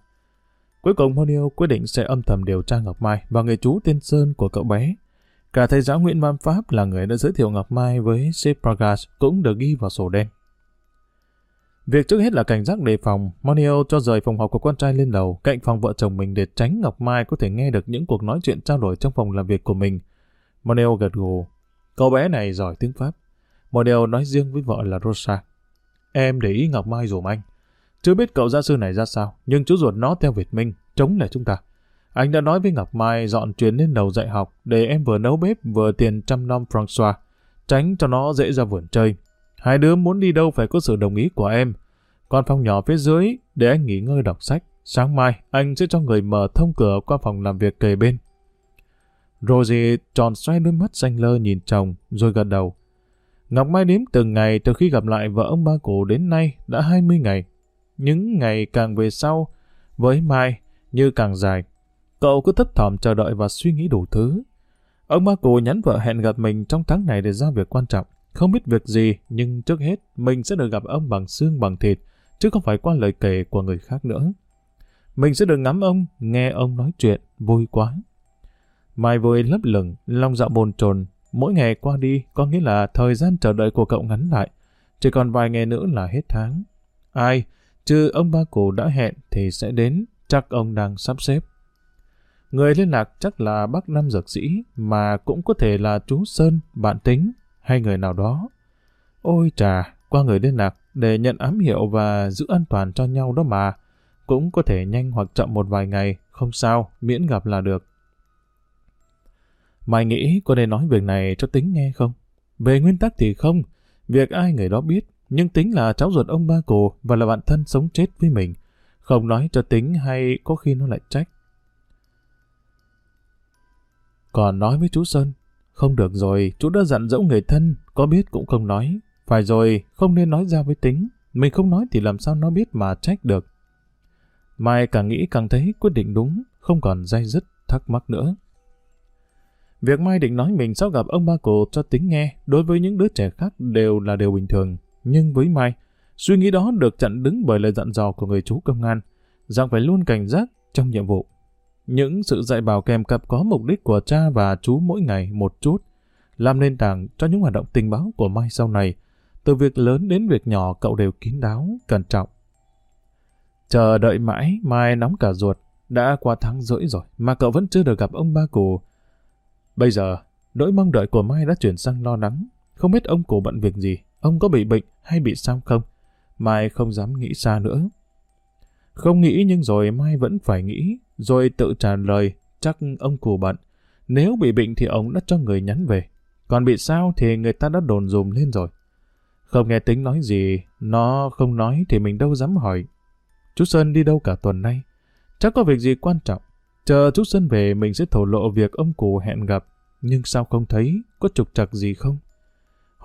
Speaker 1: Cuối cùng Honio quyết định sẽ âm thầm điều tra Ngọc Mai và người chú tên Sơn của cậu bé. Cả thầy giáo Nguyễn Văn Pháp là người đã giới thiệu Ngọc Mai với Sepragas cũng được ghi vào sổ đen. Việc trước hết là cảnh giác đề phòng, Monio cho rời phòng học của con trai lên lầu, cạnh phòng vợ chồng mình để tránh Ngọc Mai có thể nghe được những cuộc nói chuyện trao đổi trong phòng làm việc của mình. Monio gật gù. Cậu bé này giỏi tiếng Pháp. Monio nói riêng với vợ là Rosa. Em để ý Ngọc Mai dùm anh. Chưa biết cậu gia sư này ra sao, nhưng chú ruột nó theo Việt Minh, chống lại chúng ta. Anh đã nói với Ngọc Mai dọn chuyến lên đầu dạy học để em vừa nấu bếp vừa tiền trăm năm François, tránh cho nó dễ ra vườn chơi. Hai đứa muốn đi đâu phải có sự đồng ý của em. Còn phòng nhỏ phía dưới để anh nghỉ ngơi đọc sách. Sáng mai anh sẽ cho người mở thông cửa qua phòng làm việc kề bên. Rosie tròn xoay đôi mắt xanh lơ nhìn chồng rồi gật đầu. Ngọc Mai đếm từng ngày từ khi gặp lại vợ ông ba cụ đến nay đã 20 ngày. Những ngày càng về sau, với Mai như càng dài. Cậu cứ thấp thỏm chờ đợi và suy nghĩ đủ thứ. Ông Ma cụ nhắn vợ hẹn gặp mình trong tháng này để giao việc quan trọng. Không biết việc gì, nhưng trước hết mình sẽ được gặp ông bằng xương bằng thịt, chứ không phải qua lời kể của người khác nữa. Mình sẽ được ngắm ông, nghe ông nói chuyện, vui quá. Mai vui lấp lửng, lòng dạ bồn chồn mỗi ngày qua đi có nghĩa là thời gian chờ đợi của cậu ngắn lại. Chỉ còn vài ngày nữa là hết tháng. Ai, chứ ông ba cụ đã hẹn thì sẽ đến, chắc ông đang sắp xếp. Người liên lạc chắc là bác Nam Dược Sĩ, mà cũng có thể là chú Sơn, bạn tính, hay người nào đó. Ôi trà, qua người liên lạc để nhận ám hiệu và giữ an toàn cho nhau đó mà. Cũng có thể nhanh hoặc chậm một vài ngày, không sao, miễn gặp là được. Mày nghĩ có nên nói việc này cho tính nghe không? Về nguyên tắc thì không, việc ai người đó biết, nhưng tính là cháu ruột ông ba cổ và là bạn thân sống chết với mình. Không nói cho tính hay có khi nó lại trách. Còn nói với chú Sơn, không được rồi, chú đã dặn dỗ người thân, có biết cũng không nói. Phải rồi, không nên nói ra với tính. Mình không nói thì làm sao nó biết mà trách được. Mai càng nghĩ càng thấy quyết định đúng, không còn dây dứt, thắc mắc nữa. Việc Mai định nói mình sau gặp ông ba cổ cho tính nghe, đối với những đứa trẻ khác đều là điều bình thường. Nhưng với Mai, suy nghĩ đó được chặn đứng bởi lời dặn dò của người chú công an, rằng phải luôn cảnh giác trong nhiệm vụ. Những sự dạy bảo kèm cặp có mục đích của cha và chú mỗi ngày một chút, làm nền tảng cho những hoạt động tình báo của Mai sau này. Từ việc lớn đến việc nhỏ cậu đều kín đáo, cẩn trọng. Chờ đợi mãi, Mai nóng cả ruột. Đã qua tháng rưỡi rồi mà cậu vẫn chưa được gặp ông ba cụ. Bây giờ, nỗi mong đợi của Mai đã chuyển sang lo lắng. Không biết ông cụ bận việc gì, ông có bị bệnh hay bị sao không? Mai không dám nghĩ xa nữa. Không nghĩ nhưng rồi Mai vẫn phải nghĩ, rồi tự trả lời, chắc ông cụ bận. Nếu bị bệnh thì ông đã cho người nhắn về. Còn bị sao thì người ta đã đồn dùm lên rồi. Không nghe tính nói gì, nó không nói thì mình đâu dám hỏi. Chú Sơn đi đâu cả tuần nay? Chắc có việc gì quan trọng. Chờ chú Sơn về mình sẽ thổ lộ việc ông cụ hẹn gặp. Nhưng sao không thấy, có trục trặc gì không?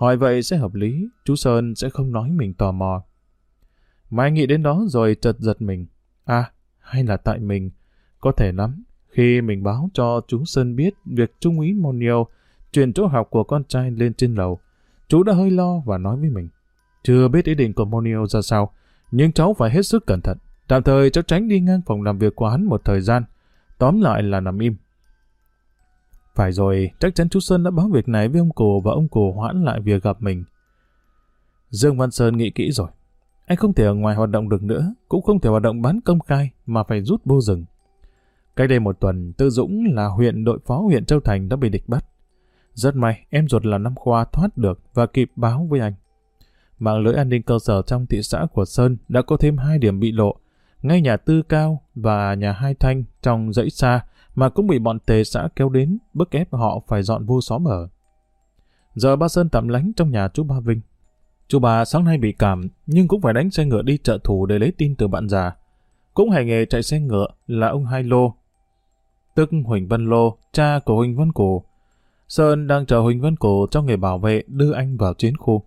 Speaker 1: Hỏi vậy sẽ hợp lý, chú Sơn sẽ không nói mình tò mò. Mai nghĩ đến đó rồi chợt giật mình. À, hay là tại mình, có thể lắm. Khi mình báo cho chú Sơn biết việc Trung úy Monio chuyển chỗ học của con trai lên trên lầu, chú đã hơi lo và nói với mình. Chưa biết ý định của Monio ra sao, nhưng cháu phải hết sức cẩn thận. Tạm thời cháu tránh đi ngang phòng làm việc của hắn một thời gian. Tóm lại là nằm im. Phải rồi, chắc chắn chú Sơn đã báo việc này với ông cổ và ông cổ hoãn lại việc gặp mình. Dương Văn Sơn nghĩ kỹ rồi. Anh không thể ở ngoài hoạt động được nữa, cũng không thể hoạt động bán công khai mà phải rút vô rừng. Cách đây một tuần, Tư Dũng là huyện đội phó huyện Châu Thành đã bị địch bắt. Rất may, em ruột là năm khoa thoát được và kịp báo với anh. Mạng lưới an ninh cơ sở trong thị xã của Sơn đã có thêm hai điểm bị lộ. ngay nhà Tư Cao và nhà Hai Thanh trong dãy xa mà cũng bị bọn tề xã kéo đến, bức ép họ phải dọn vô xóm ở. Giờ ba Sơn tạm lánh trong nhà chú Ba Vinh. Chú bà sáng nay bị cảm, nhưng cũng phải đánh xe ngựa đi trợ thủ để lấy tin từ bạn già. Cũng hành nghề chạy xe ngựa là ông Hai Lô, tức Huỳnh Văn Lô, cha của Huỳnh Văn Cổ. Sơn đang chờ Huỳnh Văn Cổ cho người bảo vệ đưa anh vào chiến khu.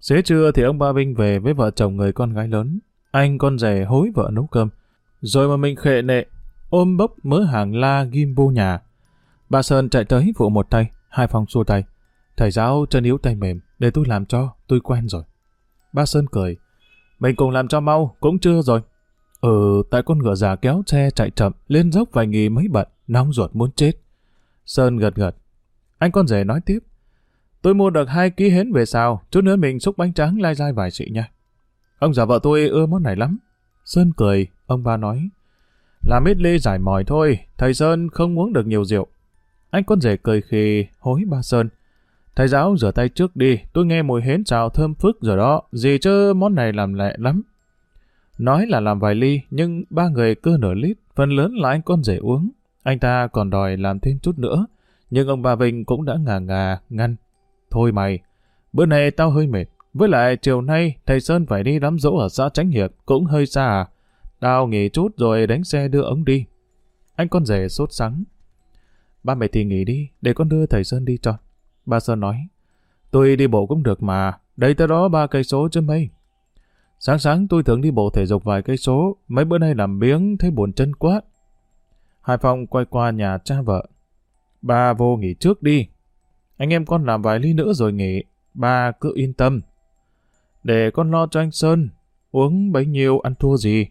Speaker 1: Xế trưa thì ông Ba Vinh về với vợ chồng người con gái lớn. Anh con rể hối vợ nấu cơm. Rồi mà mình khệ nệ, ôm bốc mớ hàng la ghim vô nhà. Bà Sơn chạy tới phụ một tay, hai phòng xua tay. Thầy giáo chân yếu tay mềm, để tôi làm cho, tôi quen rồi. Ba Sơn cười. Mình cùng làm cho mau, cũng chưa rồi. Ừ, tại con ngựa già kéo xe chạy chậm, lên dốc vài nghỉ mấy bận, nóng ruột muốn chết. Sơn gật gật. Anh con rể nói tiếp. Tôi mua được hai ký hến về sao, chút nữa mình xúc bánh tráng lai dai vài chị nha. Ông già vợ tôi ưa món này lắm. Sơn cười, ông ba nói. Làm ít ly giải mỏi thôi, thầy Sơn không uống được nhiều rượu. Anh con rể cười khi hối ba Sơn. Thầy giáo rửa tay trước đi, tôi nghe mùi hến xào thơm phức rồi đó, gì chứ món này làm lẹ lắm. Nói là làm vài ly, nhưng ba người cứ nửa lít, phần lớn là anh con rể uống. Anh ta còn đòi làm thêm chút nữa, nhưng ông bà Vinh cũng đã ngà ngà, ngăn. Thôi mày, bữa nay tao hơi mệt, với lại chiều nay thầy Sơn phải đi đám dỗ ở xã Tránh Hiệp, cũng hơi xa à. Tao nghỉ chút rồi đánh xe đưa ông đi. Anh con rể sốt sắng. Ba mẹ thì nghỉ đi, để con đưa thầy Sơn đi cho. Ba Sơn nói, tôi đi bộ cũng được mà, đây tới đó ba cây số chứ mấy. Sáng sáng tôi thường đi bộ thể dục vài cây số, mấy bữa nay làm biếng thấy buồn chân quá. Hải Phong quay qua nhà cha vợ. Ba vô nghỉ trước đi. Anh em con làm vài ly nữa rồi nghỉ. Ba cứ yên tâm. Để con lo cho anh Sơn. Uống bấy nhiêu ăn thua gì.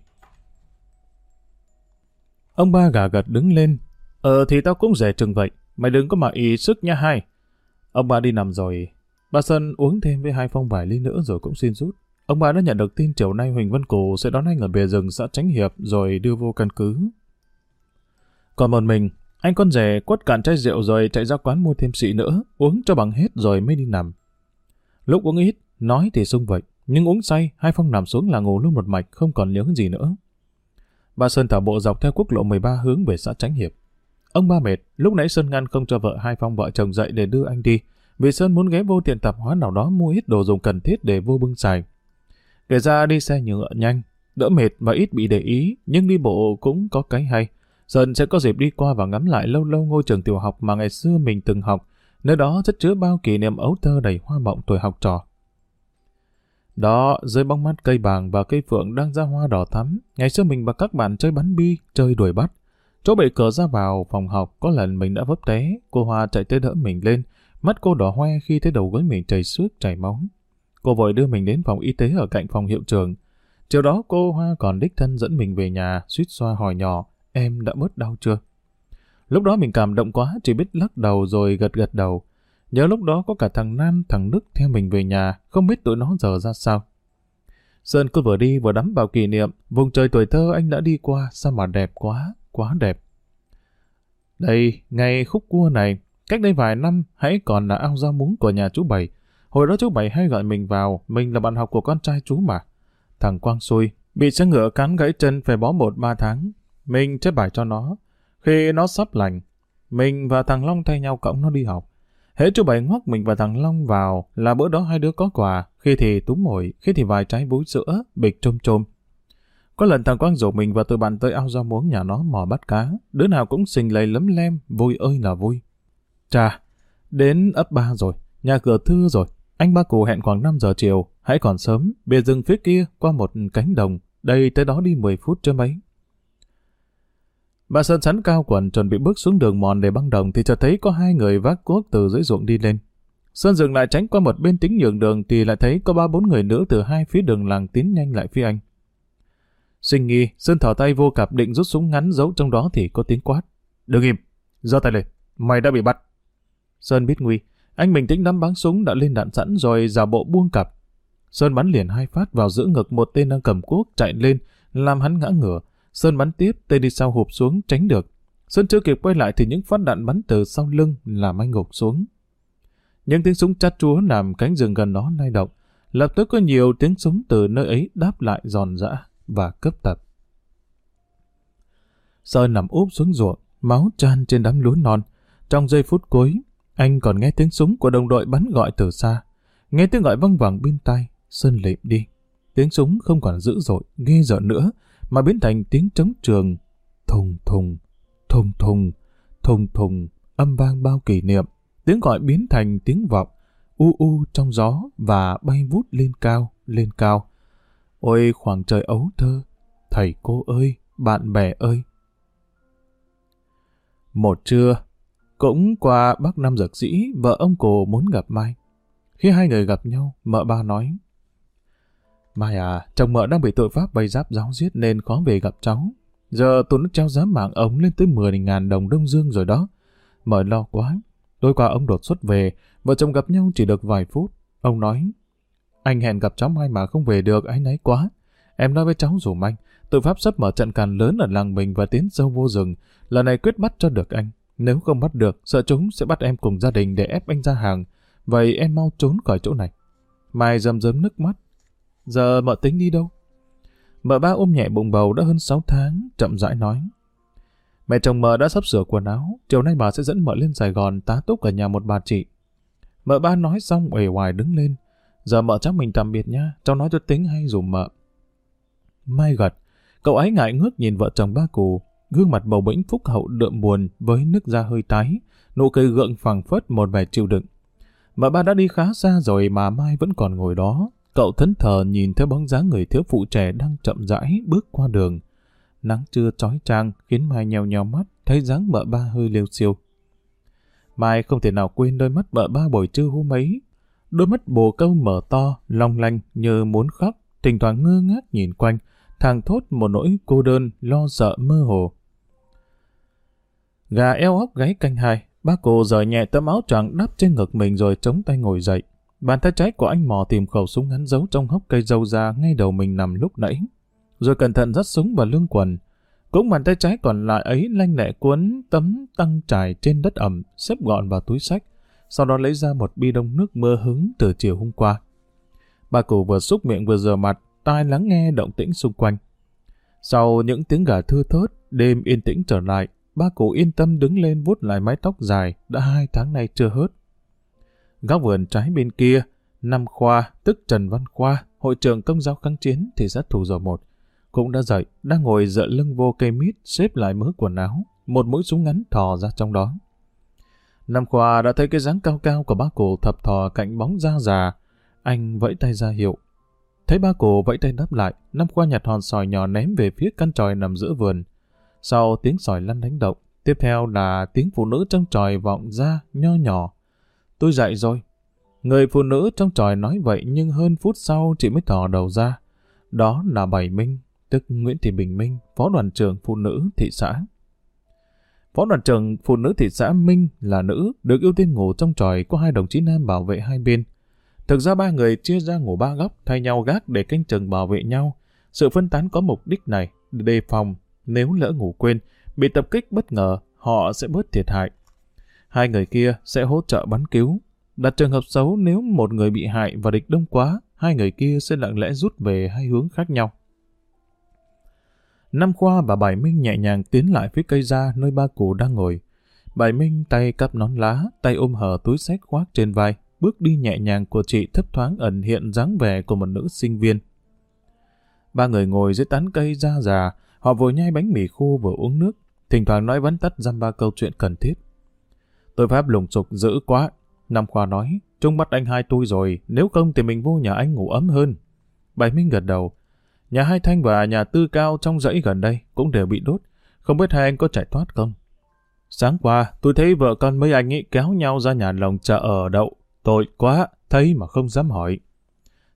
Speaker 1: Ông ba gà gật đứng lên. Ờ thì tao cũng rẻ chừng vậy. Mày đừng có mà ý sức nha hai. Ông ba đi nằm rồi. Ba Sơn uống thêm với hai phong vài ly nữa rồi cũng xin rút. Ông ba đã nhận được tin chiều nay Huỳnh Văn Cù sẽ đón anh ở bìa rừng xã Tránh Hiệp rồi đưa vô căn cứ. Còn một mình, anh con rể quất cạn chai rượu rồi chạy ra quán mua thêm xị nữa, uống cho bằng hết rồi mới đi nằm. Lúc uống ít, nói thì sung vậy, nhưng uống say, hai phong nằm xuống là ngủ luôn một mạch, không còn nhớ gì nữa. Ba Sơn thả bộ dọc theo quốc lộ 13 hướng về xã Tránh Hiệp. Ông ba mệt, lúc nãy Sơn ngăn không cho vợ hai phong vợ chồng dậy để đưa anh đi, vì Sơn muốn ghé vô tiệm tạp hóa nào đó mua ít đồ dùng cần thiết để vô bưng xài. Kể ra đi xe nhựa nhanh, đỡ mệt và ít bị để ý, nhưng đi bộ cũng có cái hay. Sơn sẽ có dịp đi qua và ngắm lại lâu lâu ngôi trường tiểu học mà ngày xưa mình từng học, nơi đó chất chứa bao kỷ niệm ấu thơ đầy hoa mộng tuổi học trò. Đó, dưới bóng mắt cây bàng và cây phượng đang ra hoa đỏ thắm, ngày xưa mình và các bạn chơi bắn bi, chơi đuổi bắt. Chỗ bệ cửa ra vào phòng học, có lần mình đã vấp té, cô Hoa chạy tới đỡ mình lên, mắt cô đỏ hoe khi thấy đầu gối mình chảy xước chảy máu. Cô vội đưa mình đến phòng y tế ở cạnh phòng hiệu trường. Chiều đó cô Hoa còn đích thân dẫn mình về nhà, suýt xoa hỏi nhỏ, em đã bớt đau chưa? Lúc đó mình cảm động quá, chỉ biết lắc đầu rồi gật gật đầu. Nhớ lúc đó có cả thằng Nam, thằng Đức theo mình về nhà, không biết tụi nó giờ ra sao. Sơn cứ vừa đi vừa đắm vào kỷ niệm, vùng trời tuổi thơ anh đã đi qua, sao mà đẹp quá, quá đẹp. Đây, ngày khúc cua này, cách đây vài năm, hãy còn là ao rau muống của nhà chú Bảy, Hồi đó chú Bảy hay gọi mình vào, mình là bạn học của con trai chú mà. Thằng Quang xui, bị xe ngựa cắn gãy chân phải bó một ba tháng. Mình chép bài cho nó. Khi nó sắp lành, mình và thằng Long thay nhau cõng nó đi học. Hễ chú Bảy ngoắc mình và thằng Long vào là bữa đó hai đứa có quà, khi thì túm mồi, khi thì vài trái búi sữa, bịch trôm trôm. Có lần thằng Quang rủ mình và tụi bạn tới ao rau muống nhà nó mò bắt cá, đứa nào cũng xình lầy lấm lem, vui ơi là vui. Chà, đến ấp ba rồi, nhà cửa thưa rồi, anh ba cụ hẹn khoảng 5 giờ chiều, hãy còn sớm, bìa rừng phía kia qua một cánh đồng, đây tới đó đi 10 phút cho mấy. Bà Sơn sắn cao quần chuẩn bị bước xuống đường mòn để băng đồng thì chợt thấy có hai người vác cuốc từ dưới ruộng đi lên. Sơn dừng lại tránh qua một bên tính nhường đường thì lại thấy có ba bốn người nữ từ hai phía đường làng tiến nhanh lại phía anh. Sinh nghi, Sơn thỏ tay vô cặp định rút súng ngắn giấu trong đó thì có tiếng quát. Đừng im, giơ tay lên, mày đã bị bắt. Sơn biết nguy, anh bình tĩnh nắm bắn súng đã lên đạn sẵn rồi giả bộ buông cặp. Sơn bắn liền hai phát vào giữa ngực một tên đang cầm cuốc chạy lên, làm hắn ngã ngửa. Sơn bắn tiếp, tên đi sau hụp xuống tránh được. Sơn chưa kịp quay lại thì những phát đạn bắn từ sau lưng làm anh gục xuống. Những tiếng súng chát chúa làm cánh rừng gần đó lay động. Lập tức có nhiều tiếng súng từ nơi ấy đáp lại giòn giã và cấp tập. Sơn nằm úp xuống ruộng, máu tràn trên đám lúa non. Trong giây phút cuối, anh còn nghe tiếng súng của đồng đội bắn gọi từ xa. Nghe tiếng gọi văng vẳng bên tai, Sơn lịm đi. Tiếng súng không còn dữ dội, ghê rợn nữa, mà biến thành tiếng trống trường. Thùng thùng, thùng thùng, thùng thùng, âm vang bao kỷ niệm. Tiếng gọi biến thành tiếng vọng, u u trong gió và bay vút lên cao, lên cao. Ôi khoảng trời ấu thơ, thầy cô ơi, bạn bè ơi. Một trưa, cũng qua bác năm giật sĩ vợ ông cổ muốn gặp Mai. Khi hai người gặp nhau, mợ ba nói, Mai à, chồng mợ đang bị tội pháp bày giáp giáo giết nên khó về gặp cháu. Giờ tụi nó treo giá mạng ống lên tới 10.000 đồng đông dương rồi đó. Mợ lo quá. Tối qua ông đột xuất về, vợ chồng gặp nhau chỉ được vài phút. Ông nói, anh hẹn gặp cháu Mai mà không về được, anh nấy quá. Em nói với cháu dùm anh, tội pháp sắp mở trận càn lớn ở làng mình và tiến sâu vô rừng. Lần này quyết bắt cho được anh. Nếu không bắt được, sợ chúng sẽ bắt em cùng gia đình để ép anh ra hàng. Vậy em mau trốn khỏi chỗ này. Mai rầm rớm nước mắt. Giờ mợ tính đi đâu? Mợ ba ôm nhẹ bụng bầu đã hơn 6 tháng, chậm rãi nói. Mẹ chồng mợ đã sắp sửa quần áo, chiều nay bà sẽ dẫn mợ lên Sài Gòn tá túc ở nhà một bà chị. Mợ ba nói xong uể hoài đứng lên. Giờ mợ cháu mình tạm biệt nha, cháu nói cho tính hay dùm mợ. Mai gật, cậu ấy ngại ngước nhìn vợ chồng ba cù, gương mặt bầu bĩnh phúc hậu đượm buồn với nước da hơi tái, nụ cười gượng phẳng phất một vẻ chịu đựng. Mợ ba đã đi khá xa rồi mà Mai vẫn còn ngồi đó. Cậu thẫn thờ nhìn theo bóng dáng người thiếu phụ trẻ đang chậm rãi bước qua đường. Nắng trưa chói chang khiến Mai nhèo nhèo mắt, thấy dáng mợ ba hơi liêu siêu. Mai không thể nào quên đôi mắt mợ ba buổi trưa hôm ấy. Đôi mắt bồ câu mở to, long lanh như muốn khóc, thỉnh thoảng ngơ ngác nhìn quanh, thàng thốt một nỗi cô đơn, lo sợ mơ hồ. Gà eo óc gáy canh hai, bác cô rời nhẹ tấm áo choàng đắp trên ngực mình rồi chống tay ngồi dậy. Bàn tay trái của anh mò tìm khẩu súng ngắn giấu trong hốc cây dâu ra ngay đầu mình nằm lúc nãy. Rồi cẩn thận dắt súng vào lưng quần. Cũng bàn tay trái còn lại ấy lanh lẹ cuốn tấm tăng trải trên đất ẩm, xếp gọn vào túi sách. Sau đó lấy ra một bi đông nước mưa hứng từ chiều hôm qua. Bà cụ vừa xúc miệng vừa rửa mặt, tai lắng nghe động tĩnh xung quanh. Sau những tiếng gà thưa thớt, đêm yên tĩnh trở lại, ba cụ yên tâm đứng lên vuốt lại mái tóc dài đã hai tháng nay chưa hớt. Góc vườn trái bên kia, Năm Khoa, tức Trần Văn Khoa, hội trưởng công giáo kháng chiến thị sát thủ dò một, cũng đã dậy, đang ngồi dựa lưng vô cây mít xếp lại mớ quần áo, một mũi súng ngắn thò ra trong đó. Năm Khoa đã thấy cái dáng cao cao của bác cổ thập thò cạnh bóng da già, anh vẫy tay ra hiệu. Thấy ba cổ vẫy tay đáp lại, Năm Khoa nhặt hòn sỏi nhỏ ném về phía căn tròi nằm giữa vườn. Sau tiếng sỏi lăn đánh động, tiếp theo là tiếng phụ nữ trong tròi vọng ra nho nhỏ. Tôi dậy rồi. Người phụ nữ trong tròi nói vậy nhưng hơn phút sau chị mới thò đầu ra. Đó là Bảy Minh, tức Nguyễn Thị Bình Minh, phó đoàn trưởng phụ nữ thị xã. Phó đoàn trưởng phụ nữ thị xã Minh là nữ, được ưu tiên ngủ trong tròi có hai đồng chí nam bảo vệ hai bên. Thực ra ba người chia ra ngủ ba góc thay nhau gác để canh chừng bảo vệ nhau. Sự phân tán có mục đích này đề phòng nếu lỡ ngủ quên, bị tập kích bất ngờ, họ sẽ bớt thiệt hại. Hai người kia sẽ hỗ trợ bắn cứu. Đặt trường hợp xấu nếu một người bị hại và địch đông quá, hai người kia sẽ lặng lẽ rút về hai hướng khác nhau. Năm Khoa và Bảy Minh nhẹ nhàng tiến lại phía cây ra nơi ba cụ đang ngồi. Bảy Minh tay cắp nón lá, tay ôm hở túi sách khoác trên vai, bước đi nhẹ nhàng của chị thấp thoáng ẩn hiện dáng vẻ của một nữ sinh viên. Ba người ngồi dưới tán cây da già, họ vừa nhai bánh mì khô vừa uống nước, thỉnh thoảng nói vắn tắt dăm ba câu chuyện cần thiết. Tôi pháp lùng sục dữ quá. nam Khoa nói, Trung bắt anh hai tôi rồi, nếu không thì mình vô nhà anh ngủ ấm hơn. Bảy Minh gật đầu. Nhà hai Thanh và nhà Tư Cao trong dãy gần đây cũng đều bị đốt. Không biết hai anh có chạy thoát không? Sáng qua, tôi thấy vợ con mấy anh ấy kéo nhau ra nhà lồng chợ ở đậu. Tội quá, thấy mà không dám hỏi.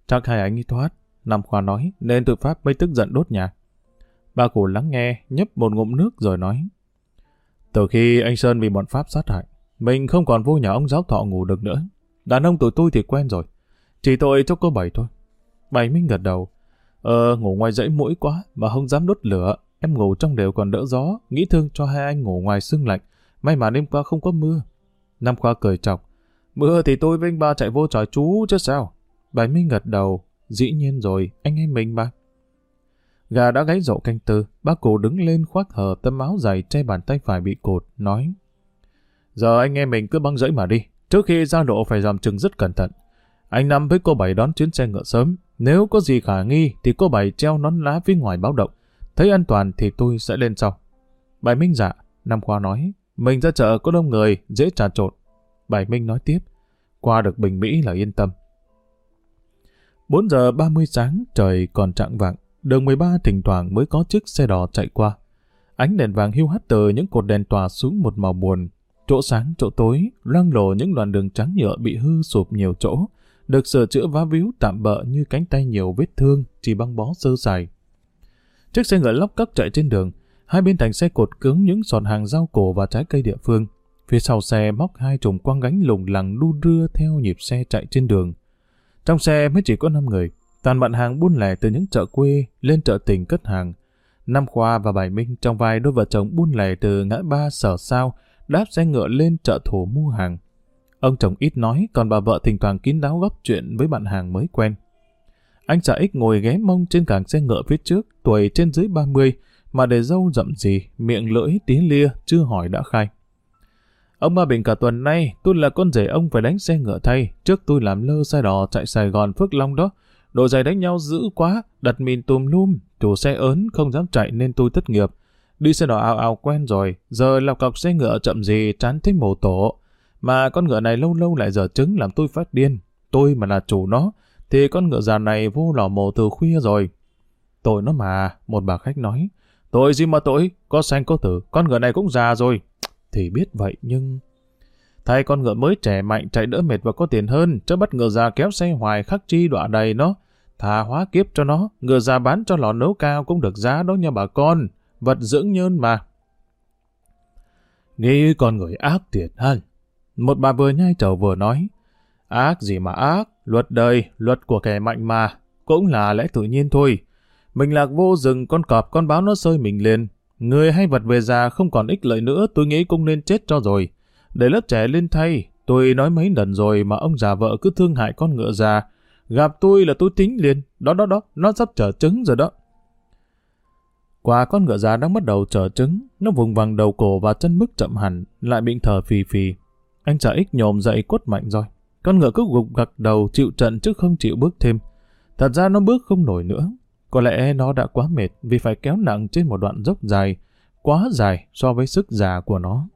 Speaker 1: Chắc hai anh ấy thoát. nam Khoa nói, nên tự pháp mới tức giận đốt nhà. Ba cụ lắng nghe, nhấp một ngụm nước rồi nói. Từ khi anh Sơn bị bọn Pháp sát hại, mình không còn vô nhà ông giáo thọ ngủ được nữa. Đàn ông tụi tôi thì quen rồi. Chỉ tội cho cô Bảy thôi. Bảy Minh gật đầu. Ờ, ngủ ngoài dãy mũi quá, mà không dám đốt lửa. Em ngủ trong đều còn đỡ gió, nghĩ thương cho hai anh ngủ ngoài sương lạnh. May mà đêm qua không có mưa. Nam Khoa cười chọc. Mưa thì tôi với anh ba chạy vô tròi chú chứ sao. Bảy Minh gật đầu. Dĩ nhiên rồi, anh em mình mà. Gà đã gáy rộ canh tư, bác cụ đứng lên khoác hờ tấm áo dày che bàn tay phải bị cột, nói Giờ anh em mình cứ băng rẫy mà đi, trước khi ra lộ phải dòm chừng rất cẩn thận. Anh Năm với cô Bảy đón chuyến xe ngựa sớm, nếu có gì khả nghi thì cô Bảy treo nón lá phía ngoài báo động, thấy an toàn thì tôi sẽ lên sau. Bảy Minh dạ, Năm Khoa nói, mình ra chợ có đông người, dễ trà trộn. Bảy Minh nói tiếp, qua được Bình Mỹ là yên tâm. 4 giờ 30 sáng, trời còn trạng vạng, đường 13 thỉnh thoảng mới có chiếc xe đỏ chạy qua. Ánh đèn vàng hiu hắt từ những cột đèn tòa xuống một màu buồn. Chỗ sáng, chỗ tối, loang lổ những đoạn đường trắng nhựa bị hư sụp nhiều chỗ, được sửa chữa vá víu tạm bợ như cánh tay nhiều vết thương, chỉ băng bó sơ sài. Chiếc xe ngựa lóc cóc chạy trên đường, hai bên thành xe cột cứng những sọt hàng rau cổ và trái cây địa phương. Phía sau xe móc hai chùm quang gánh lùng lẳng đu đưa theo nhịp xe chạy trên đường. Trong xe mới chỉ có 5 người, toàn bạn hàng buôn lẻ từ những chợ quê lên chợ tỉnh cất hàng. Năm Khoa và bài Minh trong vai đôi vợ chồng buôn lẻ từ ngã ba sở sao, đáp xe ngựa lên chợ thổ mua hàng. Ông chồng ít nói, còn bà vợ thỉnh thoảng kín đáo góp chuyện với bạn hàng mới quen. Anh xã ích ngồi ghé mông trên càng xe ngựa phía trước, tuổi trên dưới 30, mà để dâu rậm gì, miệng lưỡi tía lia, chưa hỏi đã khai. Ông ba Bình cả tuần nay, tôi là con rể ông phải đánh xe ngựa thay. Trước tôi làm lơ xe đỏ chạy Sài Gòn Phước Long đó. Đội giày đánh nhau dữ quá, đặt mìn tùm lum, chủ xe ớn không dám chạy nên tôi thất nghiệp. Đi xe đỏ ào ào quen rồi, giờ lọc cọc xe ngựa chậm gì chán thích mổ tổ. Mà con ngựa này lâu lâu lại dở trứng làm tôi phát điên. Tôi mà là chủ nó, thì con ngựa già này vô lò mổ từ khuya rồi. Tội nó mà, một bà khách nói. Tội gì mà tội, có xanh có tử, con ngựa này cũng già rồi, thì biết vậy nhưng... Thay con ngựa mới trẻ mạnh chạy đỡ mệt và có tiền hơn, chứ bắt ngựa già kéo xe hoài khắc chi đọa đầy nó. Thà hóa kiếp cho nó, ngựa già bán cho lò nấu cao cũng được giá đó nha bà con. Vật dưỡng nhơn mà. Nghĩ con người ác thiệt hơn. Một bà vừa nhai trầu vừa nói. Ác gì mà ác, luật đời, luật của kẻ mạnh mà. Cũng là lẽ tự nhiên thôi. Mình lạc vô rừng con cọp con báo nó sơi mình lên, Người hay vật về già không còn ích lợi nữa, tôi nghĩ cũng nên chết cho rồi. Để lớp trẻ lên thay, tôi nói mấy lần rồi mà ông già vợ cứ thương hại con ngựa già. Gặp tôi là tôi tính liền, đó đó đó, nó sắp trở trứng rồi đó. Quả con ngựa già đang bắt đầu trở trứng, nó vùng vằng đầu cổ và chân mức chậm hẳn, lại bị thở phì phì. Anh trả ích nhồm dậy quất mạnh rồi. Con ngựa cứ gục gặt đầu chịu trận chứ không chịu bước thêm. Thật ra nó bước không nổi nữa. Có lẽ nó đã quá mệt vì phải kéo nặng trên một đoạn dốc dài, quá dài so với sức già của nó.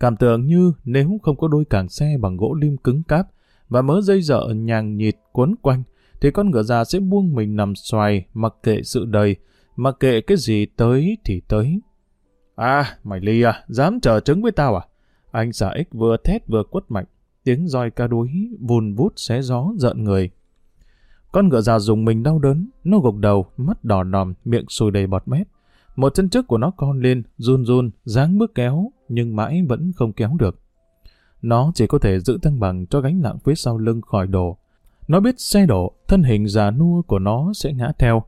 Speaker 1: Cảm tưởng như nếu không có đôi càng xe bằng gỗ lim cứng cáp và mớ dây dợ nhàng nhịt cuốn quanh, thì con ngựa già sẽ buông mình nằm xoài mặc kệ sự đời, mặc kệ cái gì tới thì tới. À, mày ly à, dám chờ trứng với tao à? Anh giả ích vừa thét vừa quất mạnh, tiếng roi ca đuối, vùn vút xé gió giận người. Con ngựa già dùng mình đau đớn, nó gục đầu, mắt đỏ nòm, miệng sùi đầy bọt mép. Một chân trước của nó con lên, run run, dáng bước kéo, nhưng mãi vẫn không kéo được. Nó chỉ có thể giữ thăng bằng cho gánh nặng phía sau lưng khỏi đổ. Nó biết xe đổ, thân hình già nua của nó sẽ ngã theo,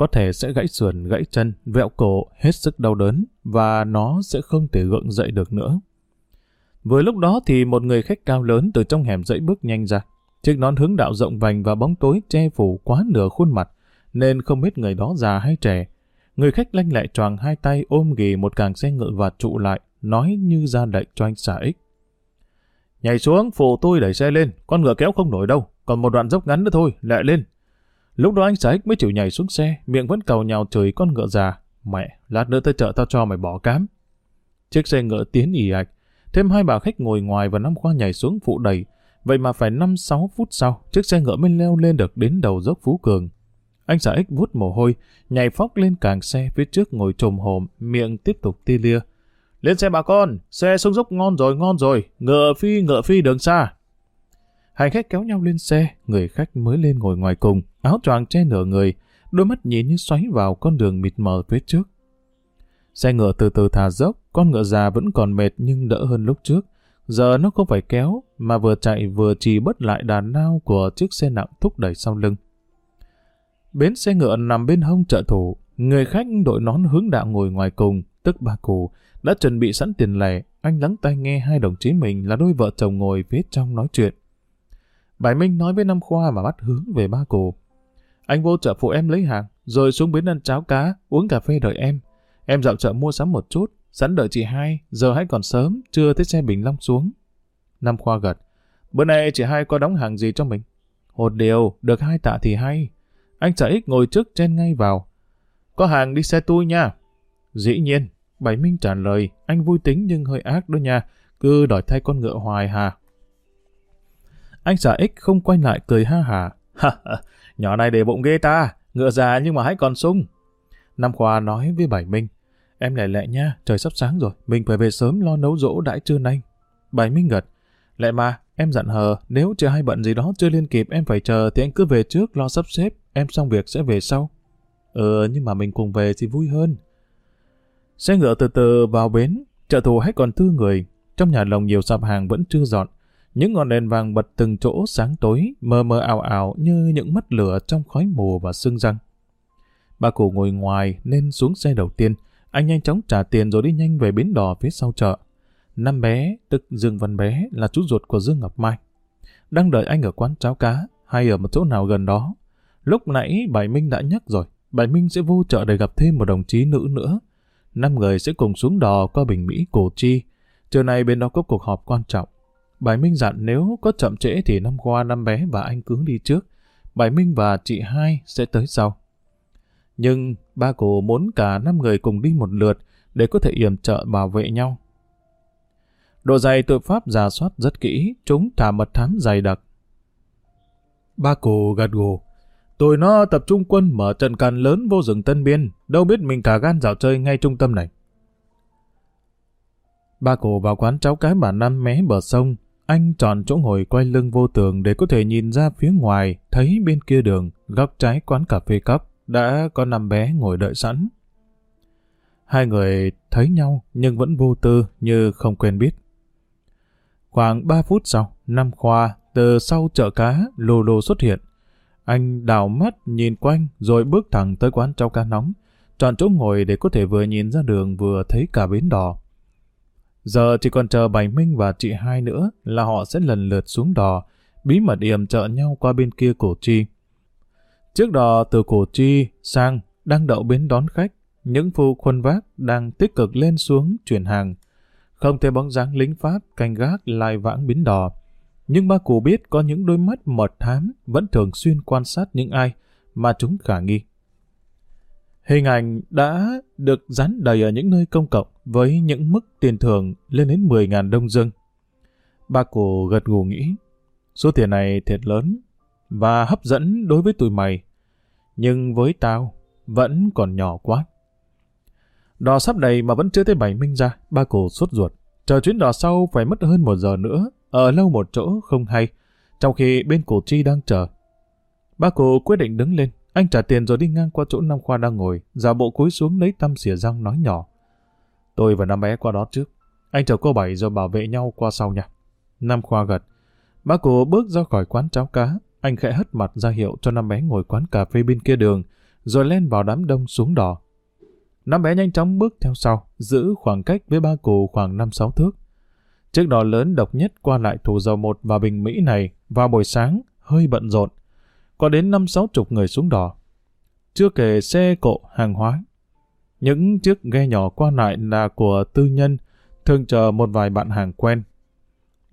Speaker 1: có thể sẽ gãy sườn, gãy chân, vẹo cổ, hết sức đau đớn, và nó sẽ không thể gượng dậy được nữa. Vừa lúc đó thì một người khách cao lớn từ trong hẻm dãy bước nhanh ra. Chiếc nón hướng đạo rộng vành và bóng tối che phủ quá nửa khuôn mặt, nên không biết người đó già hay trẻ. Người khách lanh lại choàng hai tay ôm ghì một càng xe ngựa và trụ lại, nói như ra lệnh cho anh xả ích. Nhảy xuống, phụ tôi đẩy xe lên, con ngựa kéo không nổi đâu, còn một đoạn dốc ngắn nữa thôi, lại lên. Lúc đó anh xã ích mới chịu nhảy xuống xe, miệng vẫn cầu nhào chửi con ngựa già. Mẹ, lát nữa tới chợ tao cho mày bỏ cám. Chiếc xe ngựa tiến ỉ ạch, thêm hai bà khách ngồi ngoài và năm khoa nhảy xuống phụ đầy Vậy mà phải 5-6 phút sau, chiếc xe ngựa mới leo lên được đến đầu dốc Phú Cường. Anh xã ích vút mồ hôi, nhảy phóc lên càng xe phía trước ngồi trồm hồm, miệng tiếp tục ti lia. Lên xe bà con, xe xuống dốc ngon rồi, ngon rồi, ngựa phi, ngựa phi đường xa. Hành khách kéo nhau lên xe, người khách mới lên ngồi ngoài cùng, áo choàng che nửa người, đôi mắt nhìn như xoáy vào con đường mịt mờ phía trước. Xe ngựa từ từ thả dốc, con ngựa già vẫn còn mệt nhưng đỡ hơn lúc trước, Giờ nó không phải kéo, mà vừa chạy vừa trì bất lại đàn nao của chiếc xe nặng thúc đẩy sau lưng. Bến xe ngựa nằm bên hông trợ thủ, người khách đội nón hướng đạo ngồi ngoài cùng, tức ba cụ, đã chuẩn bị sẵn tiền lẻ, anh lắng tai nghe hai đồng chí mình là đôi vợ chồng ngồi phía trong nói chuyện. Bài Minh nói với Năm Khoa mà bắt hướng về ba cô. Anh vô chợ phụ em lấy hàng, rồi xuống bến ăn cháo cá, uống cà phê đợi em. Em dạo chợ mua sắm một chút, sẵn đợi chị hai, giờ hãy còn sớm, chưa thấy xe Bình Long xuống. Năm Khoa gật. Bữa nay chị hai có đóng hàng gì cho mình? Một điều, được hai tạ thì hay. Anh chả ích ngồi trước trên ngay vào. Có hàng đi xe tôi nha. Dĩ nhiên, Bảy Minh trả lời, anh vui tính nhưng hơi ác đó nha, cứ đòi thay con ngựa hoài hà. Anh xà ích không quay lại cười ha hà. Ha, nhỏ này để bụng ghê ta, ngựa già nhưng mà hãy còn sung. Nam Khoa nói với Bảy Minh, em lẹ lẹ nha, trời sắp sáng rồi, mình phải về sớm lo nấu dỗ đãi trưa nay. Bảy Minh gật, lẹ mà, em dặn hờ, nếu chưa hay bận gì đó chưa liên kịp em phải chờ thì anh cứ về trước lo sắp xếp, em xong việc sẽ về sau. Ừ, nhưng mà mình cùng về thì vui hơn. Xe ngựa từ từ vào bến, chợ thù hết còn tư người, trong nhà lồng nhiều sạp hàng vẫn chưa dọn. Những ngọn đèn vàng bật từng chỗ sáng tối, mờ mờ ảo ảo như những mắt lửa trong khói mù và sương răng. Bà cụ ngồi ngoài nên xuống xe đầu tiên, anh nhanh chóng trả tiền rồi đi nhanh về bến đò phía sau chợ. Năm bé, tức Dương Văn Bé, là chú ruột của Dương Ngọc Mai. Đang đợi anh ở quán cháo cá, hay ở một chỗ nào gần đó. Lúc nãy Bảy Minh đã nhắc rồi, Bảy Minh sẽ vô chợ để gặp thêm một đồng chí nữ nữa. Năm người sẽ cùng xuống đò qua Bình Mỹ Cổ Chi. Trưa nay bên đó có cuộc họp quan trọng. Bảy Minh dặn nếu có chậm trễ thì năm qua năm bé và anh cứ đi trước. Bảy Minh và chị hai sẽ tới sau. Nhưng ba cô muốn cả năm người cùng đi một lượt để có thể yểm trợ bảo vệ nhau. Độ dày tội pháp giả soát rất kỹ, chúng thả mật thám dày đặc. Ba cô gật gù. Tụi nó tập trung quân mở trận càn lớn vô rừng Tân Biên, đâu biết mình cả gan dạo chơi ngay trung tâm này. Ba cô vào quán cháo cái bà Năm mé bờ sông, anh chọn chỗ ngồi quay lưng vô tường để có thể nhìn ra phía ngoài, thấy bên kia đường, góc trái quán cà phê cấp, đã có năm bé ngồi đợi sẵn. Hai người thấy nhau nhưng vẫn vô tư như không quen biết. Khoảng 3 phút sau, năm khoa từ sau chợ cá lù lù xuất hiện. Anh đào mắt nhìn quanh rồi bước thẳng tới quán trao cá nóng, chọn chỗ ngồi để có thể vừa nhìn ra đường vừa thấy cả bến đò. Giờ chỉ còn chờ Bành Minh và chị hai nữa là họ sẽ lần lượt xuống đò, bí mật yểm trợ nhau qua bên kia cổ chi. Trước đò từ cổ chi sang đang đậu bến đón khách, những phu khuân vác đang tích cực lên xuống chuyển hàng. Không thấy bóng dáng lính Pháp canh gác lai vãng bến đò. Nhưng ba cụ biết có những đôi mắt mật thám vẫn thường xuyên quan sát những ai mà chúng khả nghi. Hình ảnh đã được dán đầy ở những nơi công cộng với những mức tiền thưởng lên đến 10.000 đông dương. Ba cổ gật gù nghĩ, số tiền này thiệt lớn và hấp dẫn đối với tụi mày. Nhưng với tao, vẫn còn nhỏ quá. Đò sắp đầy mà vẫn chưa thấy bảy minh ra, ba cổ sốt ruột. Chờ chuyến đò sau phải mất hơn một giờ nữa, ở lâu một chỗ không hay, trong khi bên cổ chi đang chờ. Ba cổ quyết định đứng lên, anh trả tiền rồi đi ngang qua chỗ Nam Khoa đang ngồi, giả bộ cúi xuống lấy tăm xỉa răng nói nhỏ. Tôi và năm bé qua đó trước. Anh chờ cô Bảy rồi bảo vệ nhau qua sau nha. Nam Khoa gật. Bác cụ bước ra khỏi quán cháo cá. Anh khẽ hất mặt ra hiệu cho năm bé ngồi quán cà phê bên kia đường, rồi len vào đám đông xuống đò. Năm bé nhanh chóng bước theo sau, giữ khoảng cách với ba cụ khoảng 5-6 thước. Chiếc đò lớn độc nhất qua lại thủ dầu một và bình Mỹ này vào buổi sáng hơi bận rộn. Có đến 5-6 chục người xuống đò. Chưa kể xe cộ, hàng hóa. Những chiếc ghe nhỏ qua lại là của tư nhân, thường chờ một vài bạn hàng quen.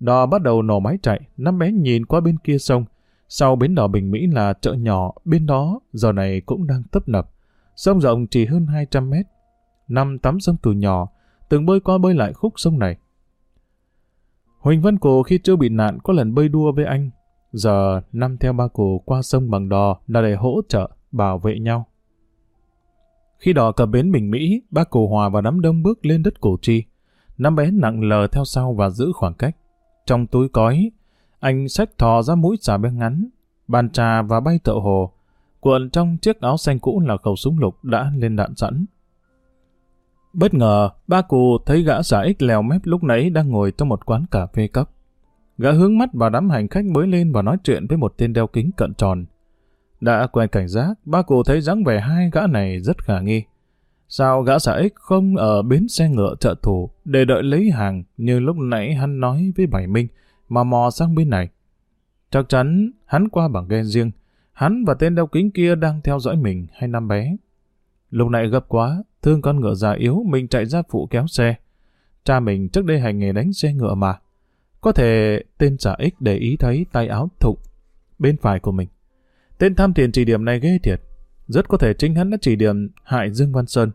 Speaker 1: Đò bắt đầu nổ máy chạy, năm bé nhìn qua bên kia sông. Sau bến đò Bình Mỹ là chợ nhỏ, bên đó giờ này cũng đang tấp nập. Sông rộng chỉ hơn 200 mét. Năm tắm sông từ nhỏ, từng bơi qua bơi lại khúc sông này. Huỳnh Văn Cổ khi chưa bị nạn có lần bơi đua với anh. Giờ năm theo ba cụ qua sông bằng đò là để hỗ trợ, bảo vệ nhau. Khi đò cập bến Bình Mỹ, ba cụ hòa và đám đông bước lên đất cổ chi. Năm bé nặng lờ theo sau và giữ khoảng cách. Trong túi cói, anh xách thò ra mũi xà beng ngắn, bàn trà và bay tợ hồ. Cuộn trong chiếc áo xanh cũ là khẩu súng lục đã lên đạn sẵn. Bất ngờ, ba cụ thấy gã giả ích lèo mép lúc nãy đang ngồi trong một quán cà phê cấp. Gã hướng mắt vào đám hành khách mới lên và nói chuyện với một tên đeo kính cận tròn. Đã quen cảnh giác, ba cụ thấy dáng vẻ hai gã này rất khả nghi. Sao gã xã ích không ở bến xe ngựa trợ thủ để đợi lấy hàng như lúc nãy hắn nói với Bảy Minh mà mò sang bên này? Chắc chắn hắn qua bằng ghe riêng Hắn và tên đeo kính kia đang theo dõi mình hay năm bé. Lúc nãy gấp quá, thương con ngựa già yếu, mình chạy ra phụ kéo xe. Cha mình trước đây hành nghề đánh xe ngựa mà. Có thể tên giả ích để ý thấy tay áo thụng bên phải của mình. Tên tham tiền chỉ điểm này ghê thiệt. Rất có thể chính hắn đã chỉ điểm hại Dương Văn Sơn.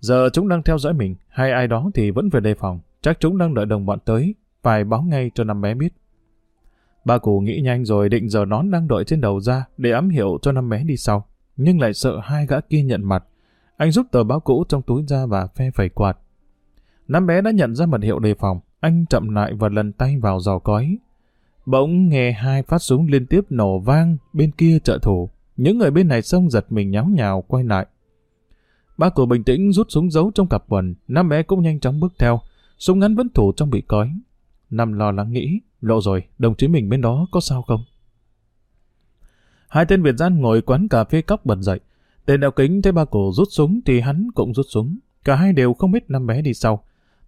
Speaker 1: Giờ chúng đang theo dõi mình, hay ai đó thì vẫn phải đề phòng. Chắc chúng đang đợi đồng bọn tới, phải báo ngay cho năm bé biết. Ba cụ nghĩ nhanh rồi định giờ nón đang đội trên đầu ra để ám hiệu cho năm bé đi sau. Nhưng lại sợ hai gã kia nhận mặt. Anh rút tờ báo cũ trong túi ra và phe phẩy quạt. Năm bé đã nhận ra mật hiệu đề phòng. Anh chậm lại và lần tay vào giò cói. Bỗng nghe hai phát súng liên tiếp nổ vang bên kia trợ thủ. Những người bên này xông giật mình nháo nhào quay lại. Ba cụ bình tĩnh rút súng giấu trong cặp quần. Năm bé cũng nhanh chóng bước theo. Súng ngắn vẫn thủ trong bị cói. Năm lo lắng nghĩ, lộ rồi, đồng chí mình bên đó có sao không? Hai tên Việt gian ngồi quán cà phê cóc bật dậy. Tên đeo kính thấy ba cổ rút súng thì hắn cũng rút súng. Cả hai đều không biết năm bé đi sau.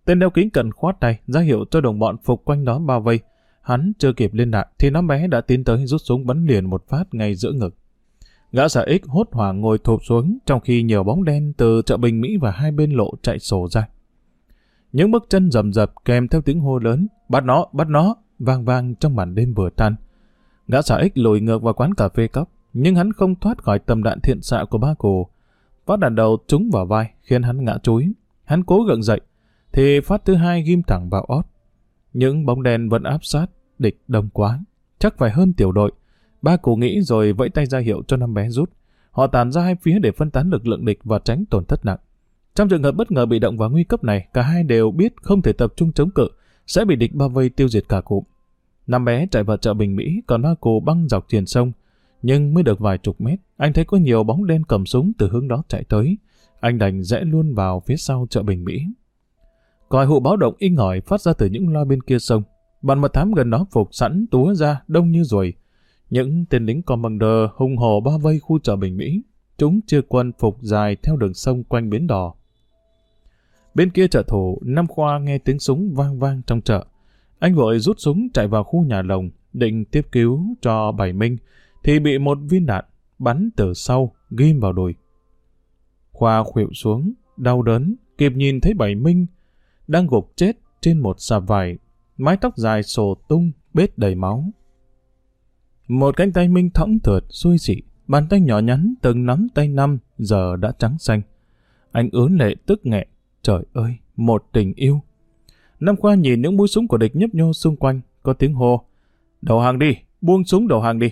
Speaker 1: Tên đeo kính cận khoát tay, ra hiệu cho đồng bọn phục quanh đó bao vây. Hắn chưa kịp liên lạc thì nó bé đã tiến tới rút súng bắn liền một phát ngay giữa ngực. Gã xà ích hốt hoảng ngồi thụp xuống trong khi nhiều bóng đen từ chợ Bình Mỹ và hai bên lộ chạy sổ ra. Những bước chân rầm rập kèm theo tiếng hô lớn, bắt nó, bắt nó, vang vang trong màn đêm vừa tan. Gã xà ích lùi ngược vào quán cà phê cốc, nhưng hắn không thoát khỏi tầm đạn thiện xạ của ba cổ. Phát đạn đầu trúng vào vai, khiến hắn ngã chúi. Hắn cố gượng dậy, thì phát thứ hai ghim thẳng vào ót. Những bóng đèn vẫn áp sát, địch đông quá. Chắc phải hơn tiểu đội. Ba cụ nghĩ rồi vẫy tay ra hiệu cho năm bé rút. Họ tàn ra hai phía để phân tán lực lượng địch và tránh tổn thất nặng. Trong trường hợp bất ngờ bị động và nguy cấp này, cả hai đều biết không thể tập trung chống cự, sẽ bị địch bao vây tiêu diệt cả cụm. Năm bé chạy vào chợ Bình Mỹ, còn ba cụ băng dọc tiền sông. Nhưng mới được vài chục mét, anh thấy có nhiều bóng đen cầm súng từ hướng đó chạy tới. Anh đành rẽ luôn vào phía sau chợ Bình Mỹ. Còi hụ báo động inh ỏi phát ra từ những loa bên kia sông. Bọn mật thám gần đó phục sẵn túa ra đông như ruồi. Những tên lính commander hùng hồ bao vây khu chợ Bình Mỹ. Chúng chưa quân phục dài theo đường sông quanh bến đò. Bên kia chợ thủ, Nam Khoa nghe tiếng súng vang vang trong chợ. Anh vội rút súng chạy vào khu nhà lồng, định tiếp cứu cho Bảy Minh, thì bị một viên đạn bắn từ sau, ghim vào đùi. Khoa khuỵu xuống, đau đớn, kịp nhìn thấy Bảy Minh đang gục chết trên một xà vải, mái tóc dài sổ tung, bết đầy máu. Một cánh tay Minh thõng thượt, xui xị, bàn tay nhỏ nhắn từng nắm tay năm, giờ đã trắng xanh. Anh ướn lệ tức nghẹn, trời ơi, một tình yêu. Năm qua nhìn những mũi súng của địch nhấp nhô xung quanh, có tiếng hô. Đầu hàng đi, buông súng đầu hàng đi.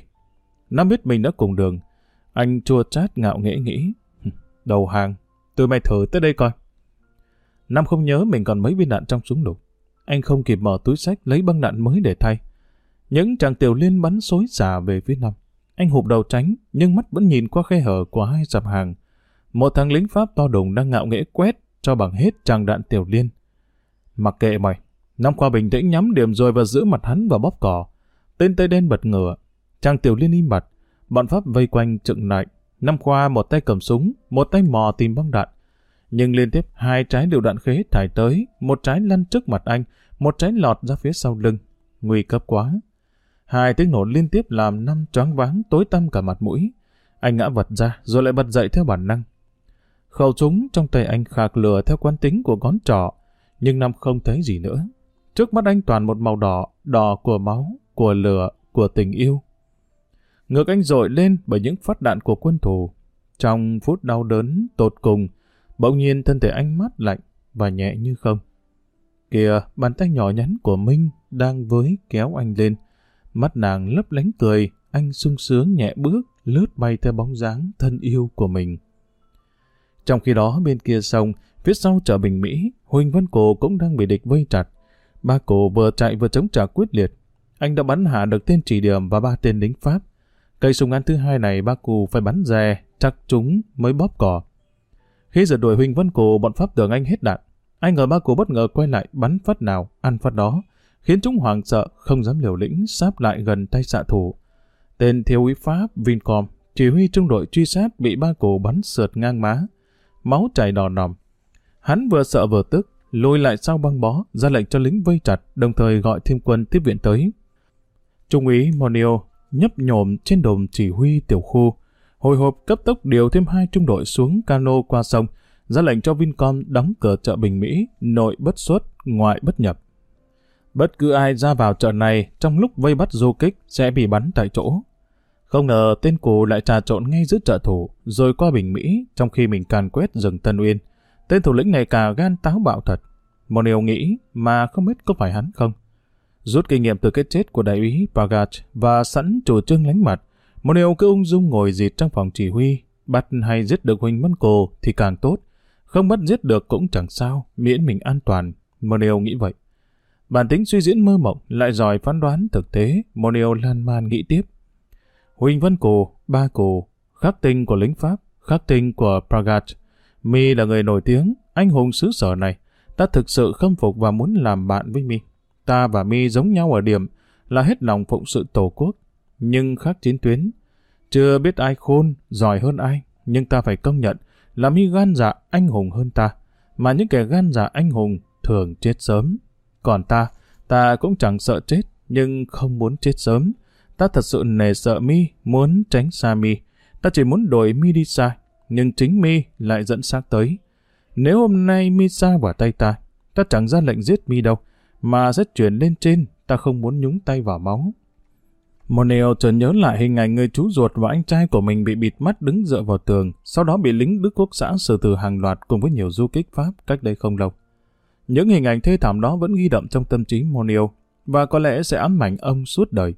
Speaker 1: Năm biết mình đã cùng đường. Anh chua chát ngạo nghễ nghĩ. Đầu hàng, tôi mày thử tới đây coi. Nam không nhớ mình còn mấy viên đạn trong súng lục. Anh không kịp mở túi sách lấy băng đạn mới để thay. Những chàng tiểu liên bắn xối xả về phía Nam. Anh hụp đầu tránh, nhưng mắt vẫn nhìn qua khe hở của hai dạp hàng. Một thằng lính Pháp to đùng đang ngạo nghễ quét cho bằng hết chàng đạn tiểu liên. Mặc kệ mày, Nam qua bình tĩnh nhắm điểm rồi và giữ mặt hắn và bóp cỏ. Tên tây đen bật ngửa, chàng tiểu liên im bặt. Bọn Pháp vây quanh trựng lại. Năm qua một tay cầm súng, một tay mò tìm băng đạn nhưng liên tiếp hai trái lựu đạn khế thải tới, một trái lăn trước mặt anh, một trái lọt ra phía sau lưng. Nguy cấp quá. Hai tiếng nổ liên tiếp làm năm choáng váng tối tăm cả mặt mũi. Anh ngã vật ra, rồi lại bật dậy theo bản năng. Khẩu súng trong tay anh khạc lửa theo quán tính của ngón trỏ, nhưng năm không thấy gì nữa. Trước mắt anh toàn một màu đỏ, đỏ của máu, của lửa, của tình yêu. Ngược anh dội lên bởi những phát đạn của quân thù. Trong phút đau đớn, tột cùng, Bỗng nhiên thân thể anh mát lạnh và nhẹ như không. Kìa, bàn tay nhỏ nhắn của Minh đang với kéo anh lên. Mắt nàng lấp lánh cười, anh sung sướng nhẹ bước, lướt bay theo bóng dáng thân yêu của mình. Trong khi đó bên kia sông, phía sau chợ Bình Mỹ, Huỳnh Văn Cổ cũng đang bị địch vây chặt. Ba cổ vừa chạy vừa chống trả quyết liệt. Anh đã bắn hạ được tên chỉ điểm và ba tên lính Pháp. Cây súng ngắn thứ hai này ba cụ phải bắn rè, chắc chúng mới bóp cỏ. Khi giật đuổi Huỳnh Văn Cù, bọn Pháp tưởng anh hết đạn. Anh ngờ ba cổ bất ngờ quay lại bắn phát nào, ăn phát đó, khiến chúng hoảng sợ, không dám liều lĩnh, sáp lại gần tay xạ thủ. Tên thiếu úy Pháp Vincom, chỉ huy trung đội truy sát bị ba cổ bắn sượt ngang má, máu chảy đỏ nòm. Hắn vừa sợ vừa tức, lùi lại sau băng bó, ra lệnh cho lính vây chặt, đồng thời gọi thêm quân tiếp viện tới. Trung úy Monio nhấp nhổm trên đồn chỉ huy tiểu khu. Hồi hộp cấp tốc điều thêm hai trung đội xuống cano qua sông, ra lệnh cho Vincom đóng cửa chợ Bình Mỹ, nội bất xuất, ngoại bất nhập. Bất cứ ai ra vào chợ này trong lúc vây bắt du kích sẽ bị bắn tại chỗ. Không ngờ tên cù lại trà trộn ngay giữa chợ thủ, rồi qua Bình Mỹ trong khi mình càn quét rừng Tân Uyên. Tên thủ lĩnh này cả gan táo bạo thật. Một điều nghĩ mà không biết có phải hắn không. Rút kinh nghiệm từ cái chết của đại úy Pagach và sẵn chủ trương lánh mặt, một điều cứ ung dung ngồi dịt trong phòng chỉ huy, bắt hay giết được Huỳnh Mân Cồ thì càng tốt. Không bắt giết được cũng chẳng sao, miễn mình an toàn. Một điều nghĩ vậy. Bản tính suy diễn mơ mộng lại giỏi phán đoán thực tế, một điều lan man nghĩ tiếp. Huỳnh Vân Cồ, ba Cồ, khắc tinh của lính Pháp, khắc tinh của Pragat. Mi là người nổi tiếng, anh hùng xứ sở này. Ta thực sự khâm phục và muốn làm bạn với Mi. Ta và Mi giống nhau ở điểm là hết lòng phụng sự tổ quốc, nhưng khác chiến tuyến. Chưa biết ai khôn, giỏi hơn ai, nhưng ta phải công nhận là Mi gan dạ anh hùng hơn ta, mà những kẻ gan dạ anh hùng thường chết sớm. Còn ta, ta cũng chẳng sợ chết, nhưng không muốn chết sớm. Ta thật sự nề sợ Mi, muốn tránh xa Mi. Ta chỉ muốn đổi Mi đi xa, nhưng chính Mi lại dẫn xác tới. Nếu hôm nay Mi xa vào tay ta, ta chẳng ra lệnh giết Mi đâu, mà sẽ chuyển lên trên, ta không muốn nhúng tay vào máu. Moneo chợt nhớ lại hình ảnh người chú ruột và anh trai của mình bị bịt mắt đứng dựa vào tường, sau đó bị lính Đức Quốc xã xử tử hàng loạt cùng với nhiều du kích Pháp cách đây không lâu. Những hình ảnh thê thảm đó vẫn ghi đậm trong tâm trí Moneo, và có lẽ sẽ ám ảnh ông suốt đời.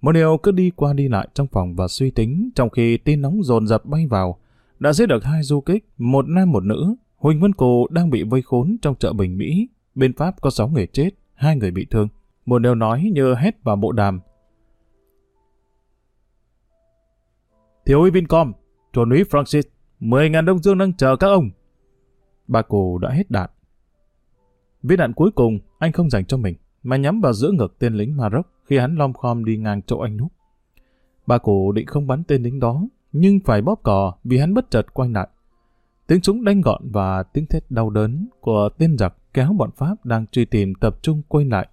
Speaker 1: Moneo cứ đi qua đi lại trong phòng và suy tính, trong khi tin nóng dồn dập bay vào. Đã giết được hai du kích, một nam một nữ. Huỳnh Vân Cồ đang bị vây khốn trong chợ Bình Mỹ. Bên Pháp có sáu người chết, hai người bị thương. Moneo nói như hét vào bộ đàm. Thiếu úy Vincom, chuẩn úy Francis, 10.000 đông dương đang chờ các ông. Bà cụ đã hết đạn. Viên đạn cuối cùng, anh không dành cho mình, mà nhắm vào giữa ngực tên lính Maroc khi hắn lom khom đi ngang chỗ anh núp. Bà cụ định không bắn tên lính đó, nhưng phải bóp cò vì hắn bất chợt quay lại. Tiếng súng đanh gọn và tiếng thét đau đớn của tên giặc kéo bọn Pháp đang truy tìm tập trung quay lại.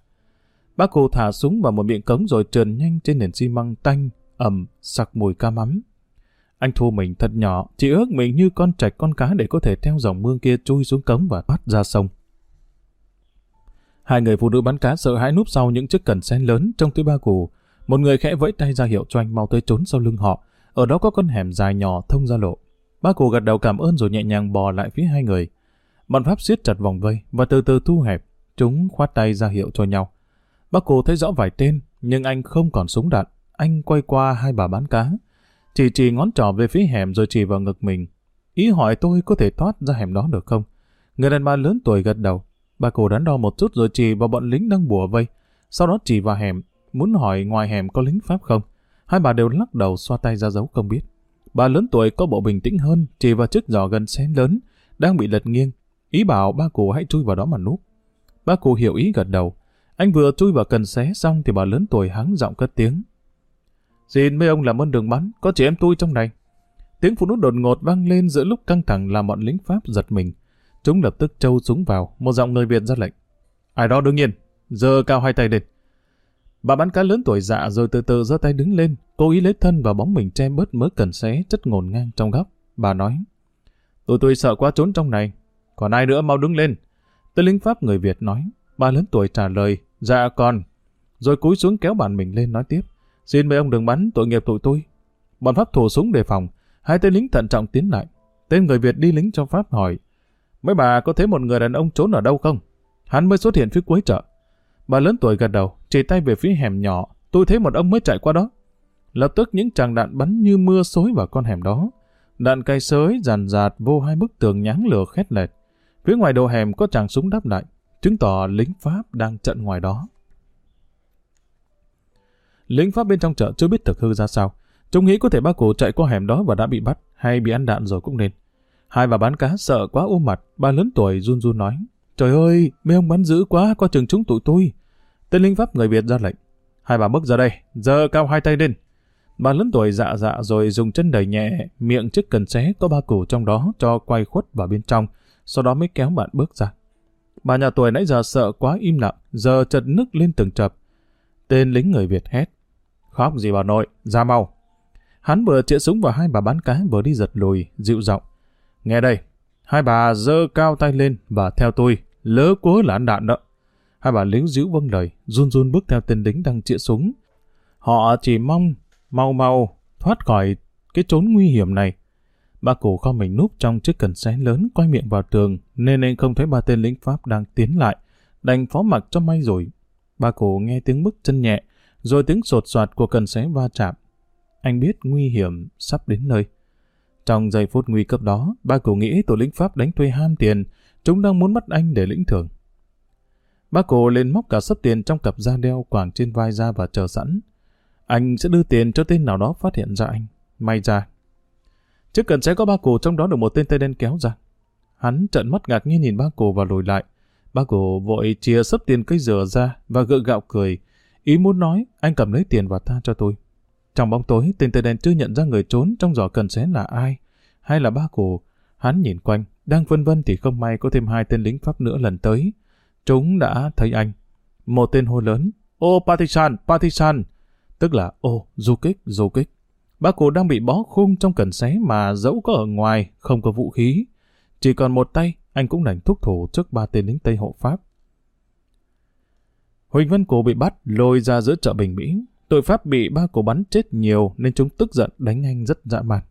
Speaker 1: Bác cụ thả súng vào một miệng cống rồi trườn nhanh trên nền xi măng tanh, ẩm, sặc mùi ca mắm. Anh thu mình thật nhỏ, chỉ ước mình như con trạch con cá để có thể theo dòng mương kia chui xuống cống và thoát ra sông. Hai người phụ nữ bán cá sợ hãi núp sau những chiếc cần sen lớn trong túi ba cù. Một người khẽ vẫy tay ra hiệu cho anh mau tới trốn sau lưng họ. Ở đó có con hẻm dài nhỏ thông ra lộ. Ba cù gật đầu cảm ơn rồi nhẹ nhàng bò lại phía hai người. Bọn Pháp siết chặt vòng vây và từ từ thu hẹp. Chúng khoát tay ra hiệu cho nhau. Bác cù thấy rõ vài tên, nhưng anh không còn súng đạn. Anh quay qua hai bà bán cá. Chỉ chỉ ngón trỏ về phía hẻm rồi chỉ vào ngực mình. Ý hỏi tôi có thể thoát ra hẻm đó được không? Người đàn bà lớn tuổi gật đầu. Bà cổ đắn đo một chút rồi chỉ vào bọn lính đang bùa vây. Sau đó chỉ vào hẻm, muốn hỏi ngoài hẻm có lính Pháp không. Hai bà đều lắc đầu xoa tay ra dấu không biết. Bà lớn tuổi có bộ bình tĩnh hơn, chỉ vào chiếc giỏ gần xén lớn, đang bị lật nghiêng. Ý bảo ba cụ hãy chui vào đó mà núp. Ba cụ hiểu ý gật đầu. Anh vừa chui vào cần xé xong thì bà lớn tuổi hắng giọng cất tiếng. Xin mấy ông làm ơn đường bắn, có chị em tôi trong này. Tiếng phụ nữ đột ngột vang lên giữa lúc căng thẳng làm bọn lính Pháp giật mình. Chúng lập tức trâu súng vào, một giọng người Việt ra lệnh. Ai đó đương nhiên, giờ cao hai tay lên. Bà bán cá lớn tuổi dạ rồi từ từ giơ tay đứng lên, cố ý lấy thân vào bóng mình che bớt mớ cần xé chất ngổn ngang trong góc. Bà nói, tôi tôi sợ quá trốn trong này, còn ai nữa mau đứng lên. Tên lính Pháp người Việt nói, bà lớn tuổi trả lời, dạ con. Rồi cúi xuống kéo bàn mình lên nói tiếp, xin mấy ông đừng bắn, tội nghiệp tụi tôi. Bọn Pháp thủ súng đề phòng, hai tên lính thận trọng tiến lại. Tên người Việt đi lính cho Pháp hỏi, Mấy bà có thấy một người đàn ông trốn ở đâu không? Hắn mới xuất hiện phía cuối chợ. Bà lớn tuổi gật đầu, chỉ tay về phía hẻm nhỏ. Tôi thấy một ông mới chạy qua đó. Lập tức những tràng đạn bắn như mưa xối vào con hẻm đó. Đạn cay sới dàn dạt vô hai bức tường nháng lửa khét lẹt. Phía ngoài đầu hẻm có tràng súng đáp lại, chứng tỏ lính Pháp đang trận ngoài đó. Lính Pháp bên trong chợ chưa biết thực hư ra sao. Chúng nghĩ có thể ba cụ chạy qua hẻm đó và đã bị bắt, hay bị ăn đạn rồi cũng nên. Hai bà bán cá sợ quá ôm mặt, bà lớn tuổi run run nói. Trời ơi, mấy ông bắn dữ quá, có chừng chúng tụi tôi. Tên lính pháp người Việt ra lệnh. Hai bà bước ra đây, giơ cao hai tay lên. Bà lớn tuổi dạ dạ rồi dùng chân đẩy nhẹ, miệng chiếc cần xé có ba củ trong đó cho quay khuất vào bên trong, sau đó mới kéo bạn bước ra. Bà nhà tuổi nãy giờ sợ quá im lặng, giờ chật nước lên từng chập. Tên lính người Việt hét. Khóc gì bà nội, ra mau. Hắn vừa chĩa súng vào hai bà bán cá vừa đi giật lùi, dịu giọng. Nghe đây, hai bà giơ cao tay lên và theo tôi, lỡ cố là ăn đạn đó. Hai bà lính giữ vâng lời, run run bước theo tên lính đang chĩa súng. Họ chỉ mong mau mau thoát khỏi cái trốn nguy hiểm này. Bà cụ kho mình núp trong chiếc cần xé lớn quay miệng vào tường nên anh không thấy ba tên lính Pháp đang tiến lại. Đành phó mặc cho may rồi. Bà cụ nghe tiếng bước chân nhẹ, rồi tiếng sột soạt của cần xé va chạm. Anh biết nguy hiểm sắp đến nơi. Trong giây phút nguy cấp đó, ba cụ nghĩ tổ lính Pháp đánh thuê ham tiền, chúng đang muốn bắt anh để lĩnh thưởng. Ba cụ lên móc cả sấp tiền trong cặp da đeo quàng trên vai ra và chờ sẵn. Anh sẽ đưa tiền cho tên nào đó phát hiện ra anh. May ra. Trước cần sẽ có ba cụ trong đó được một tên tây đen kéo ra. Hắn trợn mắt ngạc nhiên nhìn ba cụ và lùi lại. Bác cụ vội chia sấp tiền cây dừa ra và gượng gạo cười. Ý muốn nói, anh cầm lấy tiền và tha cho tôi. Trong bóng tối, tên tây đen chưa nhận ra người trốn trong giỏ cần xé là ai, hay là bác cụ. Hắn nhìn quanh, đang vân vân thì không may có thêm hai tên lính Pháp nữa lần tới. Chúng đã thấy anh. Một tên hô lớn, ô Partisan, Partisan, tức là ô du kích, du kích. Bác cụ đang bị bó khung trong cần xé mà dẫu có ở ngoài, không có vũ khí. Chỉ còn một tay, anh cũng đành thúc thủ trước ba tên lính Tây hộ Pháp. Huỳnh Văn Cổ bị bắt, lôi ra giữa chợ Bình Mỹ. Tội Pháp bị ba cổ bắn chết nhiều nên chúng tức giận đánh anh rất dã man.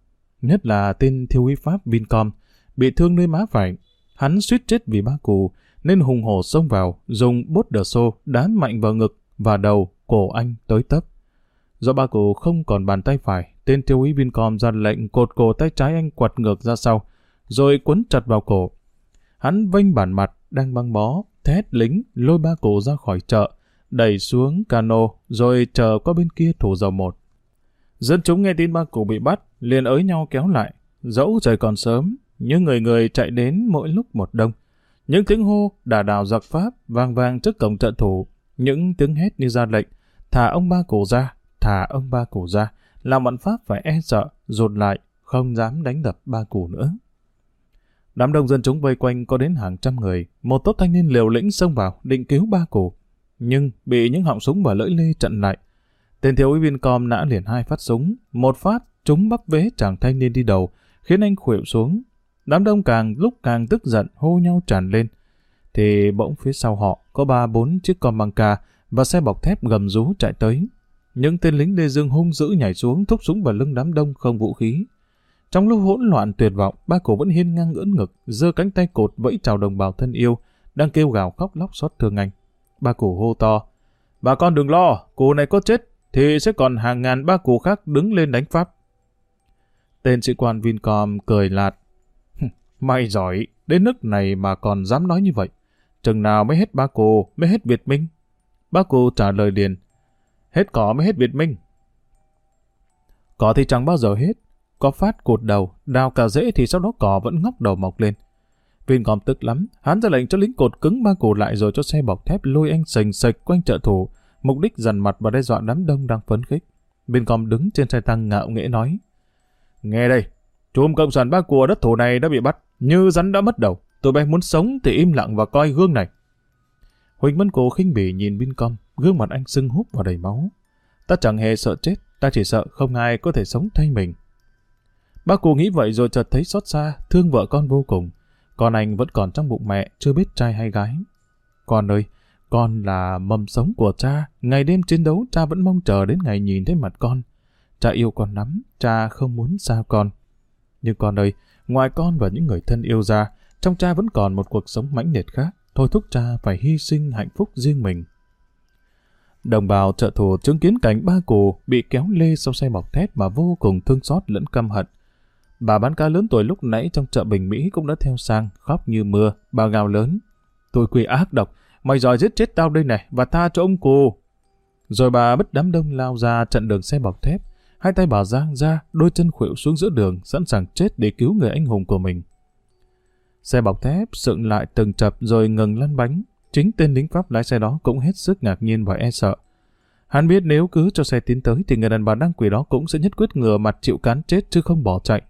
Speaker 1: Nhất là tên thiếu úy Pháp Vincom, bị thương nơi má phải. Hắn suýt chết vì ba cụ, nên hùng hổ xông vào, dùng bốt đờ xô đá mạnh vào ngực và đầu, cổ anh tới tấp. Do ba cụ không còn bàn tay phải, tên thiếu úy Vincom ra lệnh cột cổ tay trái anh quật ngược ra sau, rồi quấn chặt vào cổ. Hắn vênh bản mặt, đang băng bó, thét lính, lôi ba cụ ra khỏi chợ, đẩy xuống cano, rồi chờ qua bên kia thủ dầu một. Dân chúng nghe tin ba cụ bị bắt, liền ới nhau kéo lại. Dẫu trời còn sớm, nhưng người người chạy đến mỗi lúc một đông. Những tiếng hô đà đào giặc Pháp vang vang trước cổng trận thủ, những tiếng hét như ra lệnh, thả ông ba cụ ra, thả ông ba cụ ra, làm bọn Pháp phải e sợ, rụt lại, không dám đánh đập ba cụ nữa. Đám đông dân chúng vây quanh có đến hàng trăm người, một tốp thanh niên liều lĩnh xông vào định cứu ba cụ, nhưng bị những họng súng và lưỡi lê chặn lại. Tên thiếu úy viên com nã liền hai phát súng, một phát trúng bắp vế chàng thanh niên đi đầu, khiến anh khuỵu xuống. Đám đông càng lúc càng tức giận hô nhau tràn lên. Thì bỗng phía sau họ có ba bốn chiếc con băng ca và xe bọc thép gầm rú chạy tới. Những tên lính Lê Dương hung dữ nhảy xuống thúc súng vào lưng đám đông không vũ khí. Trong lúc hỗn loạn tuyệt vọng, ba cổ vẫn hiên ngang ưỡn ngực, giơ cánh tay cột vẫy chào đồng bào thân yêu, đang kêu gào khóc lóc xót thương anh. Ba cổ hô to, bà con đừng lo, cụ này có chết, thì sẽ còn hàng ngàn ba cụ khác đứng lên đánh Pháp. Tên sĩ quan Vincom cười lạt. Mày giỏi, đến nước này mà còn dám nói như vậy. Chừng nào mới hết ba cô mới hết Việt Minh? Ba cô trả lời liền. Hết cỏ mới hết Việt Minh. Cỏ thì chẳng bao giờ hết. Có phát cột đầu, đào cả rễ thì sau đó cỏ vẫn ngóc đầu mọc lên. Vincom tức lắm, hắn ra lệnh cho lính cột cứng ba cụ lại rồi cho xe bọc thép lôi anh sành sạch quanh trợ thủ, mục đích dằn mặt và đe dọa đám đông đang phấn khích. Vincom đứng trên xe tăng ngạo nghễ nói. Nghe đây, chùm cộng sản ba của đất thổ này đã bị bắt, như rắn đã mất đầu. Tụi bay muốn sống thì im lặng và coi gương này. Huỳnh Mân Cổ khinh bỉ nhìn Vincom, gương mặt anh sưng húp và đầy máu. Ta chẳng hề sợ chết, ta chỉ sợ không ai có thể sống thay mình. Bác cụ nghĩ vậy rồi chợt thấy xót xa, thương vợ con vô cùng. Con anh vẫn còn trong bụng mẹ, chưa biết trai hay gái. Con ơi, con là mầm sống của cha, ngày đêm chiến đấu cha vẫn mong chờ đến ngày nhìn thấy mặt con. Cha yêu con lắm, cha không muốn xa con. Nhưng con ơi, ngoài con và những người thân yêu ra, trong cha vẫn còn một cuộc sống mãnh liệt khác, thôi thúc cha phải hy sinh hạnh phúc riêng mình. Đồng bào trợ thù chứng kiến cảnh ba cụ bị kéo lê sau xe bọc thép mà vô cùng thương xót lẫn căm hận. Bà bán cá lớn tuổi lúc nãy trong chợ Bình Mỹ cũng đã theo sang, khóc như mưa, bà gào lớn. Tôi quỳ ác độc, mày giỏi giết chết tao đây này, và tha cho ông cụ. Rồi bà bất đám đông lao ra chặn đường xe bọc thép, hai tay bà giang ra, đôi chân khuỵu xuống giữa đường, sẵn sàng chết để cứu người anh hùng của mình. Xe bọc thép sượng lại từng chập rồi ngừng lăn bánh. Chính tên lính Pháp lái xe đó cũng hết sức ngạc nhiên và e sợ. Hắn biết nếu cứ cho xe tiến tới thì người đàn bà đang quỷ đó cũng sẽ nhất quyết ngừa mặt chịu cán chết chứ không bỏ chạy.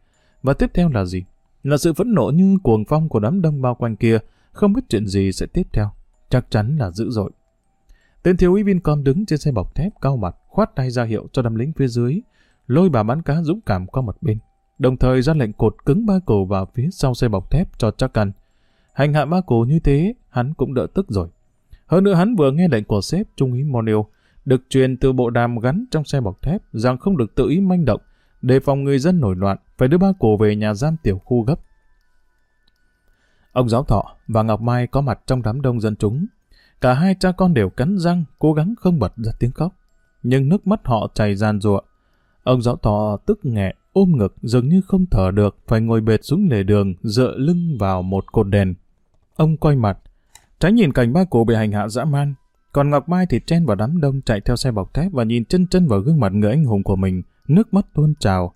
Speaker 1: Và tiếp theo là gì? Là sự phẫn nộ như cuồng phong của đám đông bao quanh kia, không biết chuyện gì sẽ tiếp theo. Chắc chắn là dữ dội. Tên thiếu úy Vincom đứng trên xe bọc thép cao mặt, khoát tay ra hiệu cho đám lính phía dưới, lôi bà bán cá dũng cảm qua một bên, đồng thời ra lệnh cột cứng ba cổ vào phía sau xe bọc thép cho chắc ăn. Hành hạ ba cổ như thế, hắn cũng đỡ tức rồi. Hơn nữa hắn vừa nghe lệnh của sếp Trung úy Monil, được truyền từ bộ đàm gắn trong xe bọc thép rằng không được tự ý manh động, đề phòng người dân nổi loạn, phải đưa ba cổ về nhà giam tiểu khu gấp. Ông giáo thọ và Ngọc Mai có mặt trong đám đông dân chúng. Cả hai cha con đều cắn răng, cố gắng không bật ra tiếng khóc. Nhưng nước mắt họ chảy ràn rụa. Ông giáo thọ tức nghẹn ôm ngực, dường như không thở được, phải ngồi bệt xuống lề đường, dựa lưng vào một cột đèn. Ông quay mặt, tránh nhìn cảnh ba cổ bị hành hạ dã man. Còn Ngọc Mai thì chen vào đám đông chạy theo xe bọc thép và nhìn chân chân vào gương mặt người anh hùng của mình, nước mắt tuôn trào.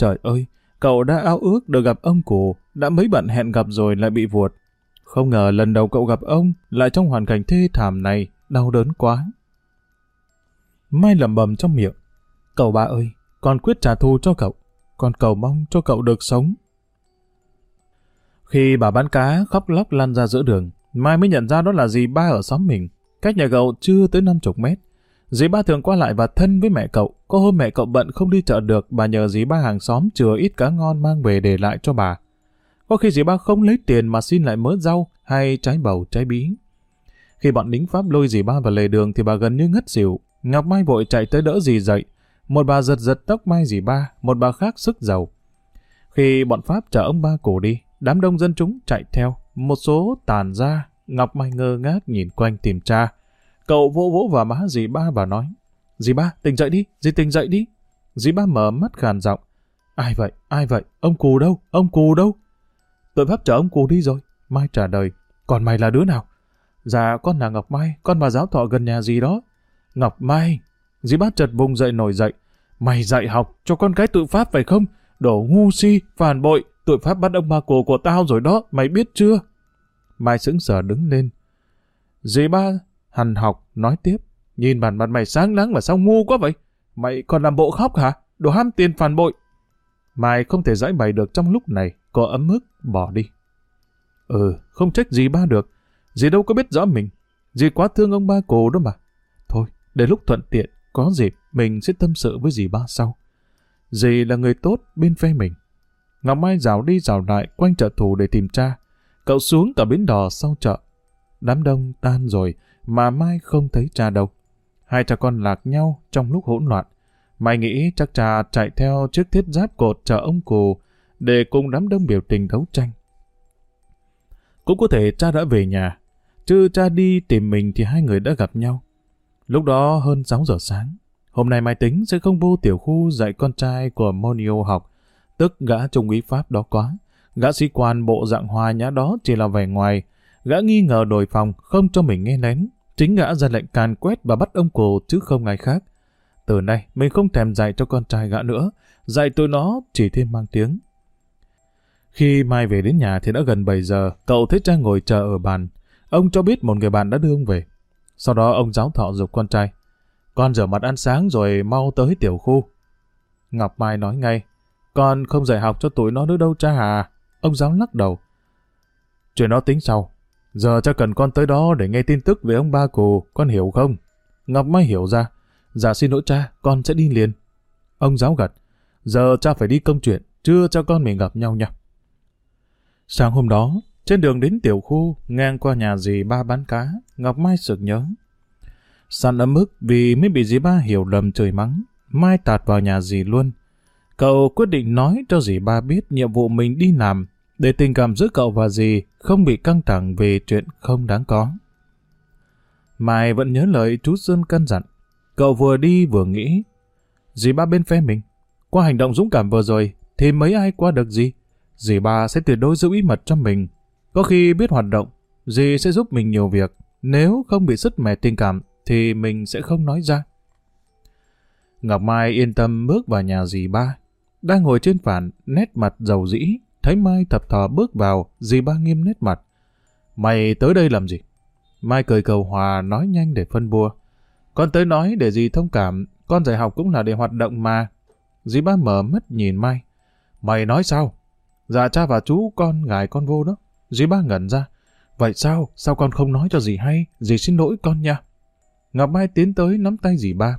Speaker 1: Trời ơi, cậu đã ao ước được gặp ông cụ, đã mấy bận hẹn gặp rồi lại bị vuột. Không ngờ lần đầu cậu gặp ông lại trong hoàn cảnh thê thảm này, đau đớn quá. Mai lẩm bẩm trong miệng. Cậu ba ơi, con quyết trả thù cho cậu. Con cầu mong cho cậu được sống. Khi bà bán cá khóc lóc lăn ra giữa đường, Mai mới nhận ra đó là gì, ba ở xóm mình. Cách nhà cậu chưa tới 50 mét. Dì ba thường qua lại và thân với mẹ cậu. Có hôm mẹ cậu bận không đi chợ được, bà nhờ dì ba hàng xóm chừa ít cá ngon mang về để lại cho bà. Có khi dì ba không lấy tiền mà xin lại mớ rau hay trái bầu, trái bí. Khi bọn lính Pháp lôi dì ba vào lề đường thì bà gần như ngất xỉu. Ngọc Mai vội chạy tới đỡ dì dậy. Một bà giật giật tóc mai dì ba, một bà khác sức giàu. Khi bọn Pháp chở ông ba cổ đi, đám đông dân chúng chạy theo. Một số tàn ra, Ngọc Mai ngơ ngác nhìn quanh tìm cha. Cậu vỗ vỗ vào má dì ba và nói, Dì ba, tỉnh dậy đi, dì tỉnh dậy đi. Dì ba mở mắt khàn giọng. Ai vậy, ai vậy, ông cù đâu, ông cù đâu? Tội pháp chở ông cù đi rồi. Mai trả lời, còn mày là đứa nào? Dạ, con là Ngọc Mai, con bà giáo thọ gần nhà gì đó. Ngọc Mai, dì bát chợt vùng dậy nổi dậy. Mày dạy học cho con cái tự pháp phải không? Đồ ngu si, phản bội, tội pháp bắt ông bà cổ của tao rồi đó, mày biết chưa? Mai sững sờ đứng lên. Dì ba hằn học, nói tiếp. Nhìn bản mặt mày sáng nắng mà sao ngu quá vậy? Mày còn làm bộ khóc hả? Đồ ham tiền phản bội. Mai không thể giải bày được trong lúc này, có ấm ức, bỏ đi. Ừ, không trách gì ba được. Dì đâu có biết rõ mình. Dì quá thương ông ba cổ đó mà. Thôi, để lúc thuận tiện, có dịp, mình sẽ tâm sự với dì ba sau. Dì là người tốt bên phe mình. Ngọc Mai rào đi rào lại quanh chợ thủ để tìm cha. Cậu xuống cả bến đò sau chợ. Đám đông tan rồi, mà Mai không thấy cha đâu. Hai cha con lạc nhau trong lúc hỗn loạn. Mai nghĩ chắc cha chạy theo chiếc thiết giáp cột chờ ông cụ để cùng đám đông biểu tình đấu tranh. Cũng có thể cha đã về nhà, chứ cha đi tìm mình thì hai người đã gặp nhau. Lúc đó hơn 6 giờ sáng. Hôm nay Mai tính sẽ không vô tiểu khu dạy con trai của Monio học, tức gã trung úy Pháp đó quá. Gã sĩ quan bộ dạng hòa nhã đó chỉ là vẻ ngoài. Gã nghi ngờ đổi phòng, không cho mình nghe lén. Chính gã ra lệnh càn quét và bắt ông cổ chứ không ai khác. Từ nay, mình không thèm dạy cho con trai gã nữa. Dạy tụi nó chỉ thêm mang tiếng. Khi Mai về đến nhà thì đã gần 7 giờ, cậu thấy cha ngồi chờ ở bàn. Ông cho biết một người bạn đã đưa ông về. Sau đó ông giáo thọ dục con trai. Con rửa mặt ăn sáng rồi mau tới tiểu khu. Ngọc Mai nói ngay. Con không dạy học cho tụi nó nữa đâu cha à. Ông giáo lắc đầu. Chuyện đó tính sau. Giờ cha cần con tới đó để nghe tin tức về ông ba cù, con hiểu không? Ngọc Mai hiểu ra. Dạ xin lỗi cha, con sẽ đi liền. Ông giáo gật. Giờ cha phải đi công chuyện, chưa cho con mình gặp nhau nha. Sáng hôm đó, trên đường đến tiểu khu, ngang qua nhà dì ba bán cá, Ngọc Mai sực nhớ. Săn ấm ức vì mới bị dì ba hiểu lầm trời mắng, Mai tạt vào nhà dì luôn. Cậu quyết định nói cho dì ba biết nhiệm vụ mình đi làm, để tình cảm giữa cậu và dì không bị căng thẳng về chuyện không đáng có. Mai vẫn nhớ lời chú Sơn căn dặn. Cậu vừa đi vừa nghĩ. Dì ba bên phe mình. Qua hành động dũng cảm vừa rồi, thì mấy ai qua được gì? Dì ba sẽ tuyệt đối giữ bí mật cho mình. Có khi biết hoạt động, dì sẽ giúp mình nhiều việc. Nếu không bị sứt mẻ tình cảm, thì mình sẽ không nói ra. Ngọc Mai yên tâm bước vào nhà dì ba. Đang ngồi trên phản, nét mặt dầu dĩ, thấy Mai thập thò bước vào, dì ba nghiêm nét mặt. Mày tới đây làm gì? Mai cười cầu hòa nói nhanh để phân bua. Con tới nói để dì thông cảm, con dạy học cũng là để hoạt động mà. Dì ba mở mắt nhìn Mai. Mày nói sao? Dạ cha và chú con ngài con vô đó. Dì ba ngẩn ra. Vậy sao? Sao con không nói cho dì hay? Dì xin lỗi con nha. Ngọc Mai tiến tới nắm tay dì ba.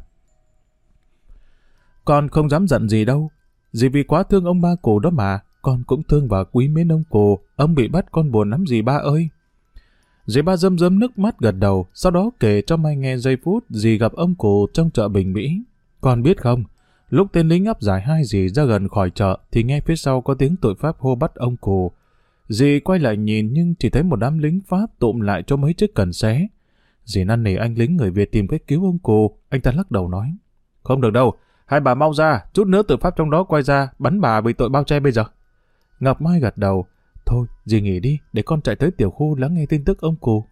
Speaker 1: Con không dám giận gì đâu. Dì vì quá thương ông ba cổ đó mà. Con cũng thương và quý mến ông cổ. Ông bị bắt con buồn lắm gì ba ơi. Dì ba dâm dâm nước mắt gật đầu. Sau đó kể cho Mai nghe giây phút dì gặp ông cổ trong chợ Bình Mỹ. Con biết không? Lúc tên lính áp giải hai dì ra gần khỏi chợ thì nghe phía sau có tiếng tội pháp hô bắt ông cổ. Dì quay lại nhìn nhưng chỉ thấy một đám lính Pháp tụm lại cho mấy chiếc cần xé. Dì năn nỉ anh lính người Việt tìm cách cứu ông cụ, anh ta lắc đầu nói. Không được đâu, hai bà mau ra, chút nữa tội Pháp trong đó quay ra, bắn bà bị tội bao che bây giờ. Ngọc Mai gật đầu. Thôi, dì nghỉ đi, để con chạy tới tiểu khu lắng nghe tin tức ông cụ.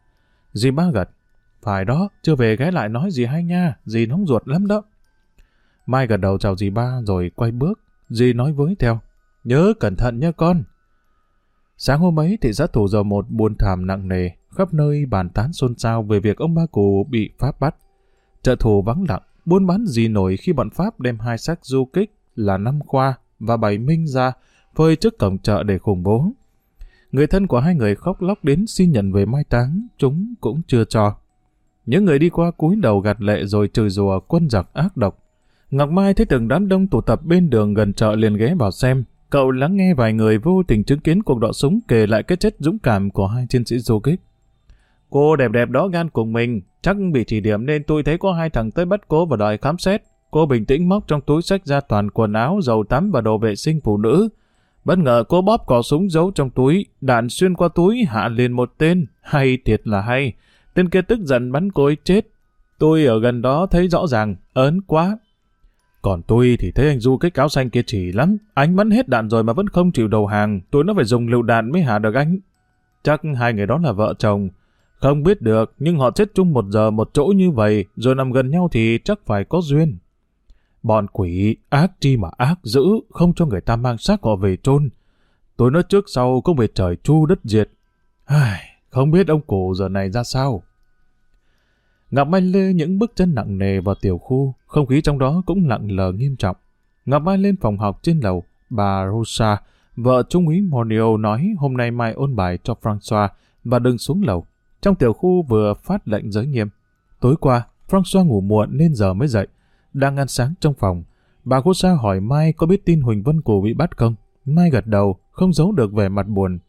Speaker 1: Dì ba gật. Phải đó, chưa về ghé lại nói gì hay nha, dì nóng ruột lắm đó. Mai gật đầu chào dì ba rồi quay bước. Dì nói với theo. Nhớ cẩn thận nha con. Sáng hôm ấy thị xã Thủ Dầu một buồn thảm nặng nề, khắp nơi bàn tán xôn xao về việc ông ba cụ bị Pháp bắt. Chợ thủ vắng lặng, buôn bán gì nổi khi bọn Pháp đem hai xác du kích là Năm Khoa và Bảy Minh ra phơi trước cổng chợ để khủng bố. Người thân của hai người khóc lóc đến xin nhận về mai táng, chúng cũng chưa cho. Những người đi qua cúi đầu gạt lệ rồi chửi rủa quân giặc ác độc. Ngọc Mai thấy từng đám đông tụ tập bên đường gần chợ liền ghé vào xem, Cậu lắng nghe vài người vô tình chứng kiến cuộc đọ súng kể lại cái chết dũng cảm của hai chiến sĩ du kích. Cô đẹp đẹp đó gan cùng mình, chắc bị chỉ điểm nên tôi thấy có hai thằng tới bắt cô và đòi khám xét. Cô bình tĩnh móc trong túi sách ra toàn quần áo, dầu tắm và đồ vệ sinh phụ nữ. Bất ngờ cô bóp cò súng giấu trong túi, đạn xuyên qua túi hạ liền một tên. Hay thiệt là hay. Tên kia tức giận bắn cô ấy chết. Tôi ở gần đó thấy rõ ràng, ớn quá, còn tôi thì thấy anh Du cái cáo xanh kia chỉ lắm. Anh bắn hết đạn rồi mà vẫn không chịu đầu hàng. Tôi nó phải dùng lựu đạn mới hạ được anh. Chắc hai người đó là vợ chồng. Không biết được, nhưng họ chết chung một giờ một chỗ như vậy, rồi nằm gần nhau thì chắc phải có duyên. Bọn quỷ, ác chi mà ác dữ, không cho người ta mang xác họ về chôn. Tôi nói trước sau cũng về trời chu đất diệt. Ai, không biết ông cổ giờ này ra sao. Ngọc Mai lê những bước chân nặng nề vào tiểu khu, không khí trong đó cũng lặng lờ nghiêm trọng. Ngọc Mai lên phòng học trên lầu, bà Rosa, vợ trung úy Monio nói hôm nay mai ôn bài cho François và đừng xuống lầu. Trong tiểu khu vừa phát lệnh giới nghiêm. Tối qua, François ngủ muộn nên giờ mới dậy. Đang ăn sáng trong phòng, bà cô sa hỏi Mai có biết tin Huỳnh Vân Cổ bị bắt không? Mai gật đầu, không giấu được vẻ mặt buồn.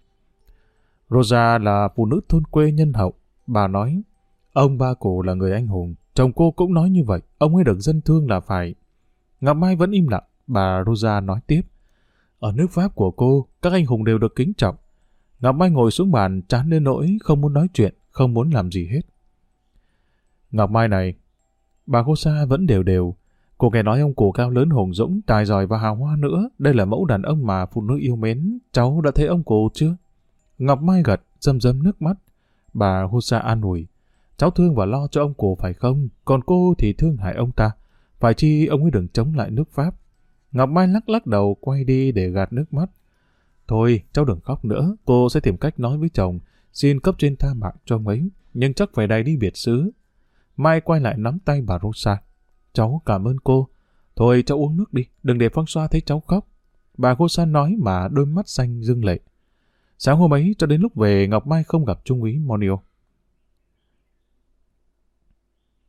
Speaker 1: Rosa là phụ nữ thôn quê nhân hậu. Bà nói, Ông ba cổ là người anh hùng, chồng cô cũng nói như vậy, ông ấy được dân thương là phải. Ngọc Mai vẫn im lặng, bà Rosa nói tiếp. Ở nước Pháp của cô, các anh hùng đều được kính trọng. Ngọc Mai ngồi xuống bàn chán đến nỗi không muốn nói chuyện, không muốn làm gì hết. Ngọc Mai này, bà Rosa vẫn đều đều. Cô nghe nói ông cụ cao lớn hùng dũng, tài giỏi và hào hoa nữa. Đây là mẫu đàn ông mà phụ nữ yêu mến. Cháu đã thấy ông cụ chưa? Ngọc Mai gật, dâm dâm nước mắt. Bà Husa an ủi. Cháu thương và lo cho ông cụ phải không? Còn cô thì thương hại ông ta. Phải chi ông ấy đừng chống lại nước Pháp. Ngọc Mai lắc lắc đầu quay đi để gạt nước mắt. Thôi, cháu đừng khóc nữa. Cô sẽ tìm cách nói với chồng. Xin cấp trên tha mạng cho ông ấy. Nhưng chắc phải đầy đi biệt xứ. Mai quay lại nắm tay bà Rosa. Cháu cảm ơn cô. Thôi, cháu uống nước đi. Đừng để Phong Xoa thấy cháu khóc. Bà Rosa nói mà đôi mắt xanh dưng lệ. Sáng hôm ấy cho đến lúc về, Ngọc Mai không gặp Trung úy Monio.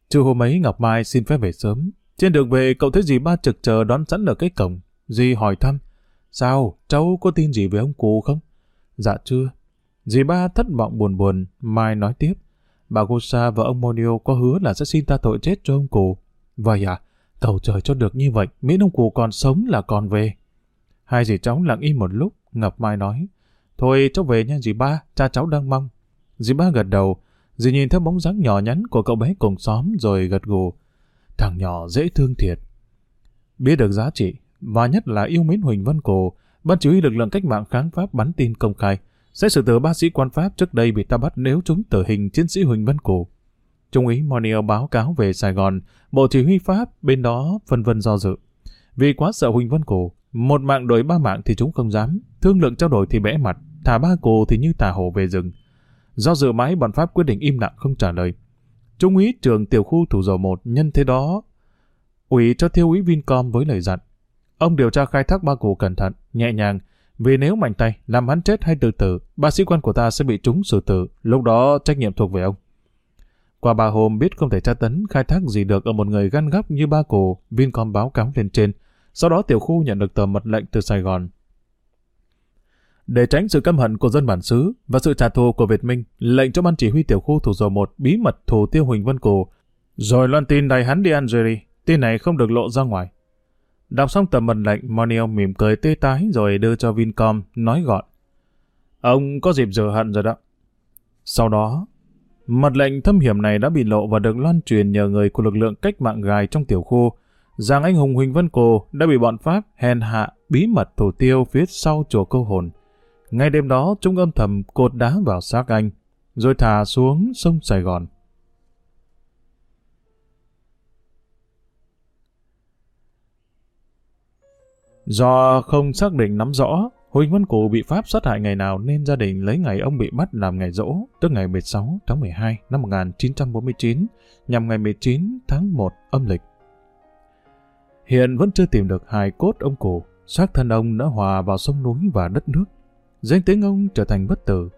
Speaker 1: Trưa hôm ấy Ngọc Mai xin phép về sớm. Trên đường về, cậu thấy dì ba trực chờ đón sẵn ở cái cổng. Dì hỏi thăm. Sao? Cháu có tin gì về ông cụ không? Dạ chưa. Dì ba thất vọng buồn buồn. Mai nói tiếp. Bà Gosa và ông Monio có hứa là sẽ xin ta tội chết cho ông cụ. Vậy à? Cầu trời cho được như vậy. Miễn ông cụ còn sống là còn về. Hai dì cháu lặng im một lúc. Ngọc Mai nói. Thôi cháu về nha dì ba. Cha cháu đang mong. Dì ba gật đầu. Dì nhìn theo bóng dáng nhỏ nhắn của cậu bé cùng xóm rồi gật gù. Thằng nhỏ dễ thương thiệt. Biết được giá trị, và nhất là yêu mến Huỳnh Văn Cổ, ban chỉ huy lực lượng cách mạng kháng Pháp bắn tin công khai, sẽ xử tử ba sĩ quan Pháp trước đây bị ta bắt nếu chúng tử hình chiến sĩ Huỳnh Văn Cổ. Trung úy Monier báo cáo về Sài Gòn, bộ chỉ huy Pháp bên đó phân vân do dự. Vì quá sợ Huỳnh Văn Cổ, một mạng đổi ba mạng thì chúng không dám, thương lượng trao đổi thì bẽ mặt, thả ba cổ thì như thả hổ về rừng. Do dự mãi bọn Pháp quyết định im lặng không trả lời. Trung úy trường tiểu khu thủ dầu một nhân thế đó ủy cho thiếu úy Vincom với lời dặn. Ông điều tra khai thác ba cổ cẩn thận, nhẹ nhàng, vì nếu mạnh tay, làm hắn chết hay tự tử, ba sĩ quan của ta sẽ bị trúng xử tử, lúc đó trách nhiệm thuộc về ông. Qua ba hôm biết không thể tra tấn khai thác gì được ở một người gan góc như ba cổ, Vincom báo cáo lên trên. Sau đó tiểu khu nhận được tờ mật lệnh từ Sài Gòn. Để tránh sự căm hận của dân bản xứ và sự trả thù của Việt Minh, lệnh cho ban chỉ huy tiểu khu thủ dầu một bí mật thủ tiêu Huỳnh Văn Cổ, rồi loan tin đẩy hắn đi Algeria. Tin này không được lộ ra ngoài. Đọc xong tờ mật lệnh, Monio mỉm cười tê tái rồi đưa cho Vincom, nói gọn. Ông có dịp rửa hận rồi đó. Sau đó, mật lệnh thâm hiểm này đã bị lộ và được loan truyền nhờ người của lực lượng cách mạng gài trong tiểu khu, rằng anh hùng Huỳnh Văn Cổ đã bị bọn Pháp hèn hạ bí mật thủ tiêu phía sau chùa câu hồn. Ngay đêm đó, chúng âm thầm cột đá vào xác anh, rồi thả xuống sông Sài Gòn. Do không xác định nắm rõ, Huỳnh Văn Cụ bị Pháp sát hại ngày nào nên gia đình lấy ngày ông bị bắt làm ngày rỗ, tức ngày 16 tháng 12 năm 1949, nhằm ngày 19 tháng 1 âm lịch. Hiện vẫn chưa tìm được hài cốt ông Cụ, xác thân ông đã hòa vào sông núi và đất nước. Danh tiếng ông trở thành bất tử.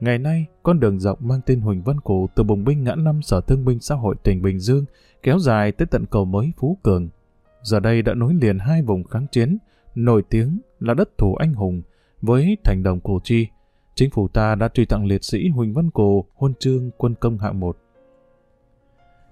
Speaker 1: Ngày nay, con đường rộng mang tên Huỳnh Văn Cụ từ Bùng Binh ngã năm Sở Thương binh Xã hội tỉnh Bình Dương kéo dài tới tận cầu mới Phú Cường. Giờ đây đã nối liền hai vùng kháng chiến, nổi tiếng là đất thủ anh hùng với thành đồng Củ Chi. Chính phủ ta đã truy tặng liệt sĩ Huỳnh Văn Cồ huân chương quân công hạng một.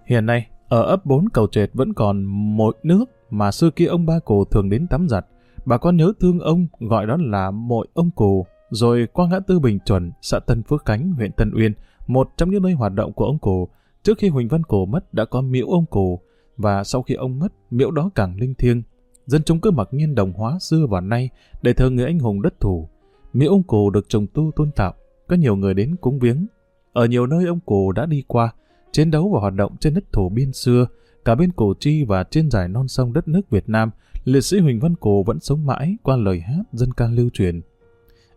Speaker 1: Hiện nay, ở ấp bốn cầu trệt vẫn còn một nước mà xưa kia ông ba cổ thường đến tắm giặt. Bà con nhớ thương ông gọi đó là mội ông cổ, rồi qua ngã tư Bình Chuẩn, xã Tân Phước Khánh, huyện Tân Uyên, một trong những nơi hoạt động của ông cổ. Trước khi Huỳnh Văn Cổ mất đã có miễu ông cổ, và sau khi ông mất, miễu đó càng linh thiêng, dân chúng cứ mặc nhiên đồng hóa xưa và nay để thờ người anh hùng đất thủ. miễu ông cổ được trùng tu tôn tạo, có nhiều người đến cúng viếng. Ở nhiều nơi ông cổ đã đi qua, chiến đấu và hoạt động trên đất thổ biên xưa, cả bên cổ chi và trên giải non sông đất nước Việt Nam, liệt sĩ Huỳnh Văn Cổ vẫn sống mãi qua lời hát dân ca lưu truyền.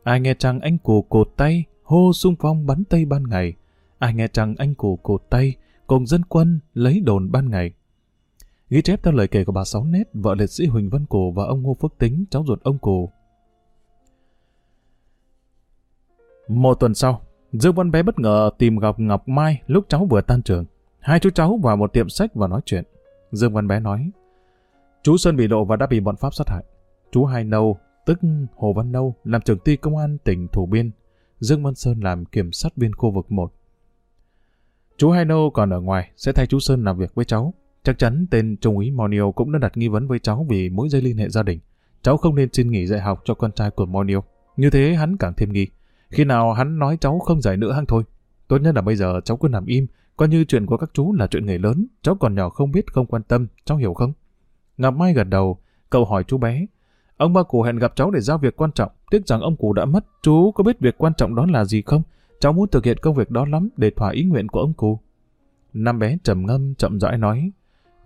Speaker 1: Ai nghe chăng anh cổ cột tay, hô sung phong bắn tây ban ngày. Ai nghe chăng anh cổ cột tay, cùng dân quân lấy đồn ban ngày. Ghi chép theo lời kể của bà Sáu Nết, vợ liệt sĩ Huỳnh Văn Cổ và ông Ngô Phước Tính, cháu ruột ông Cổ. Một tuần sau, Dương Văn Bé bất ngờ tìm gặp Ngọc Mai lúc cháu vừa tan trường. Hai chú cháu vào một tiệm sách và nói chuyện. Dương Văn Bé nói, chú Sơn bị lộ và đã bị bọn Pháp sát hại. Chú Hai Nâu, tức Hồ Văn Nâu, làm trưởng ty công an tỉnh Thủ Biên. Dương Văn Sơn làm kiểm sát viên khu vực 1. Chú Hai Nâu còn ở ngoài, sẽ thay chú Sơn làm việc với cháu. Chắc chắn tên Trung úy Monio cũng đã đặt nghi vấn với cháu vì mỗi dây liên hệ gia đình. Cháu không nên xin nghỉ dạy học cho con trai của Monio. Như thế hắn càng thêm nghi. Khi nào hắn nói cháu không dạy nữa hăng thôi. Tốt nhất là bây giờ cháu cứ nằm im, coi như chuyện của các chú là chuyện người lớn, cháu còn nhỏ không biết không quan tâm, cháu hiểu không? Ngọc Mai gật đầu, cậu hỏi chú bé. Ông ba cụ hẹn gặp cháu để giao việc quan trọng, tiếc rằng ông cụ đã mất, chú có biết việc quan trọng đó là gì không? Cháu muốn thực hiện công việc đó lắm để thỏa ý nguyện của ông cụ. Năm bé trầm ngâm chậm rãi nói,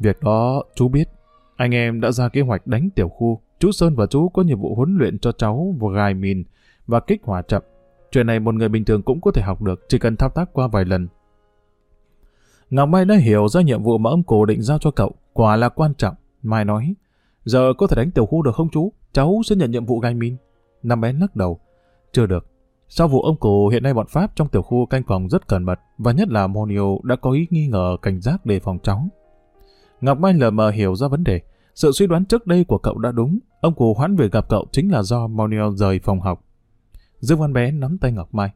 Speaker 1: Việc đó chú biết. Anh em đã ra kế hoạch đánh tiểu khu. Chú Sơn và chú có nhiệm vụ huấn luyện cho cháu và gài mìn và kích hỏa chậm. Chuyện này một người bình thường cũng có thể học được, chỉ cần thao tác qua vài lần. Ngọc Mai đã hiểu ra nhiệm vụ mà ông cổ định giao cho cậu, quả là quan trọng. Mai nói, giờ có thể đánh tiểu khu được không chú? Cháu sẽ nhận nhiệm vụ gai min. Năm bé lắc đầu, chưa được. Sau vụ ông cổ hiện nay bọn Pháp trong tiểu khu canh phòng rất cẩn mật và nhất là Monio đã có ý nghi ngờ cảnh giác đề phòng cháu. Ngọc Mai lờ mờ hiểu ra vấn đề. Sự suy đoán trước đây của cậu đã đúng. Ông cụ hoãn việc gặp cậu chính là do Monio rời phòng học. Dương Văn Bé nắm tay Ngọc Mai.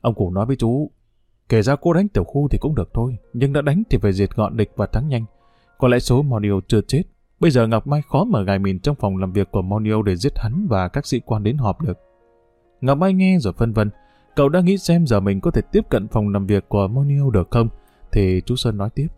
Speaker 1: Ông cụ nói với chú, kể ra cô đánh tiểu khu thì cũng được thôi, nhưng đã đánh thì phải diệt gọn địch và thắng nhanh. Có lẽ số Monio chưa chết. Bây giờ Ngọc Mai khó mở gài mìn trong phòng làm việc của Monio để giết hắn và các sĩ quan đến họp được. Ngọc Mai nghe rồi phân vân. Cậu đã nghĩ xem giờ mình có thể tiếp cận phòng làm việc của Monio được không? Thì chú Sơn nói tiếp.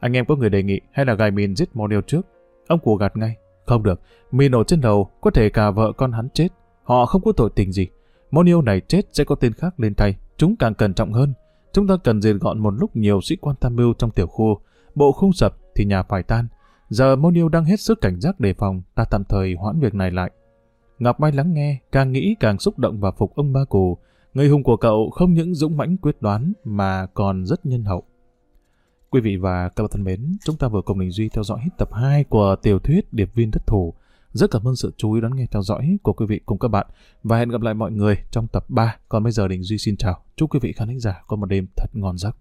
Speaker 1: Anh em có người đề nghị hay là gài mìn giết Monio trước? Ông cụ gạt ngay. Không được, mìn nổ trên đầu, có thể cả vợ con hắn chết. Họ không có tội tình gì. Monio này chết sẽ có tên khác lên thay. Chúng càng cẩn trọng hơn. Chúng ta cần diệt gọn một lúc nhiều sĩ quan tham mưu trong tiểu khu. Bộ không sập thì nhà phải tan. Giờ Monio đang hết sức cảnh giác đề phòng, ta tạm thời hoãn việc này lại. Ngọc Mai lắng nghe, càng nghĩ càng xúc động và phục ông ba cụ. Người hùng của cậu không những dũng mãnh quyết đoán mà còn rất nhân hậu. Quý vị và các bạn thân mến, chúng ta vừa cùng Đình Duy theo dõi hết tập 2 của tiểu thuyết Điệp viên thất thủ. Rất cảm ơn sự chú ý đón nghe theo dõi của quý vị cùng các bạn và hẹn gặp lại mọi người trong tập 3. Còn bây giờ Đình Duy xin chào. Chúc quý vị khán giả có một đêm thật ngon giấc.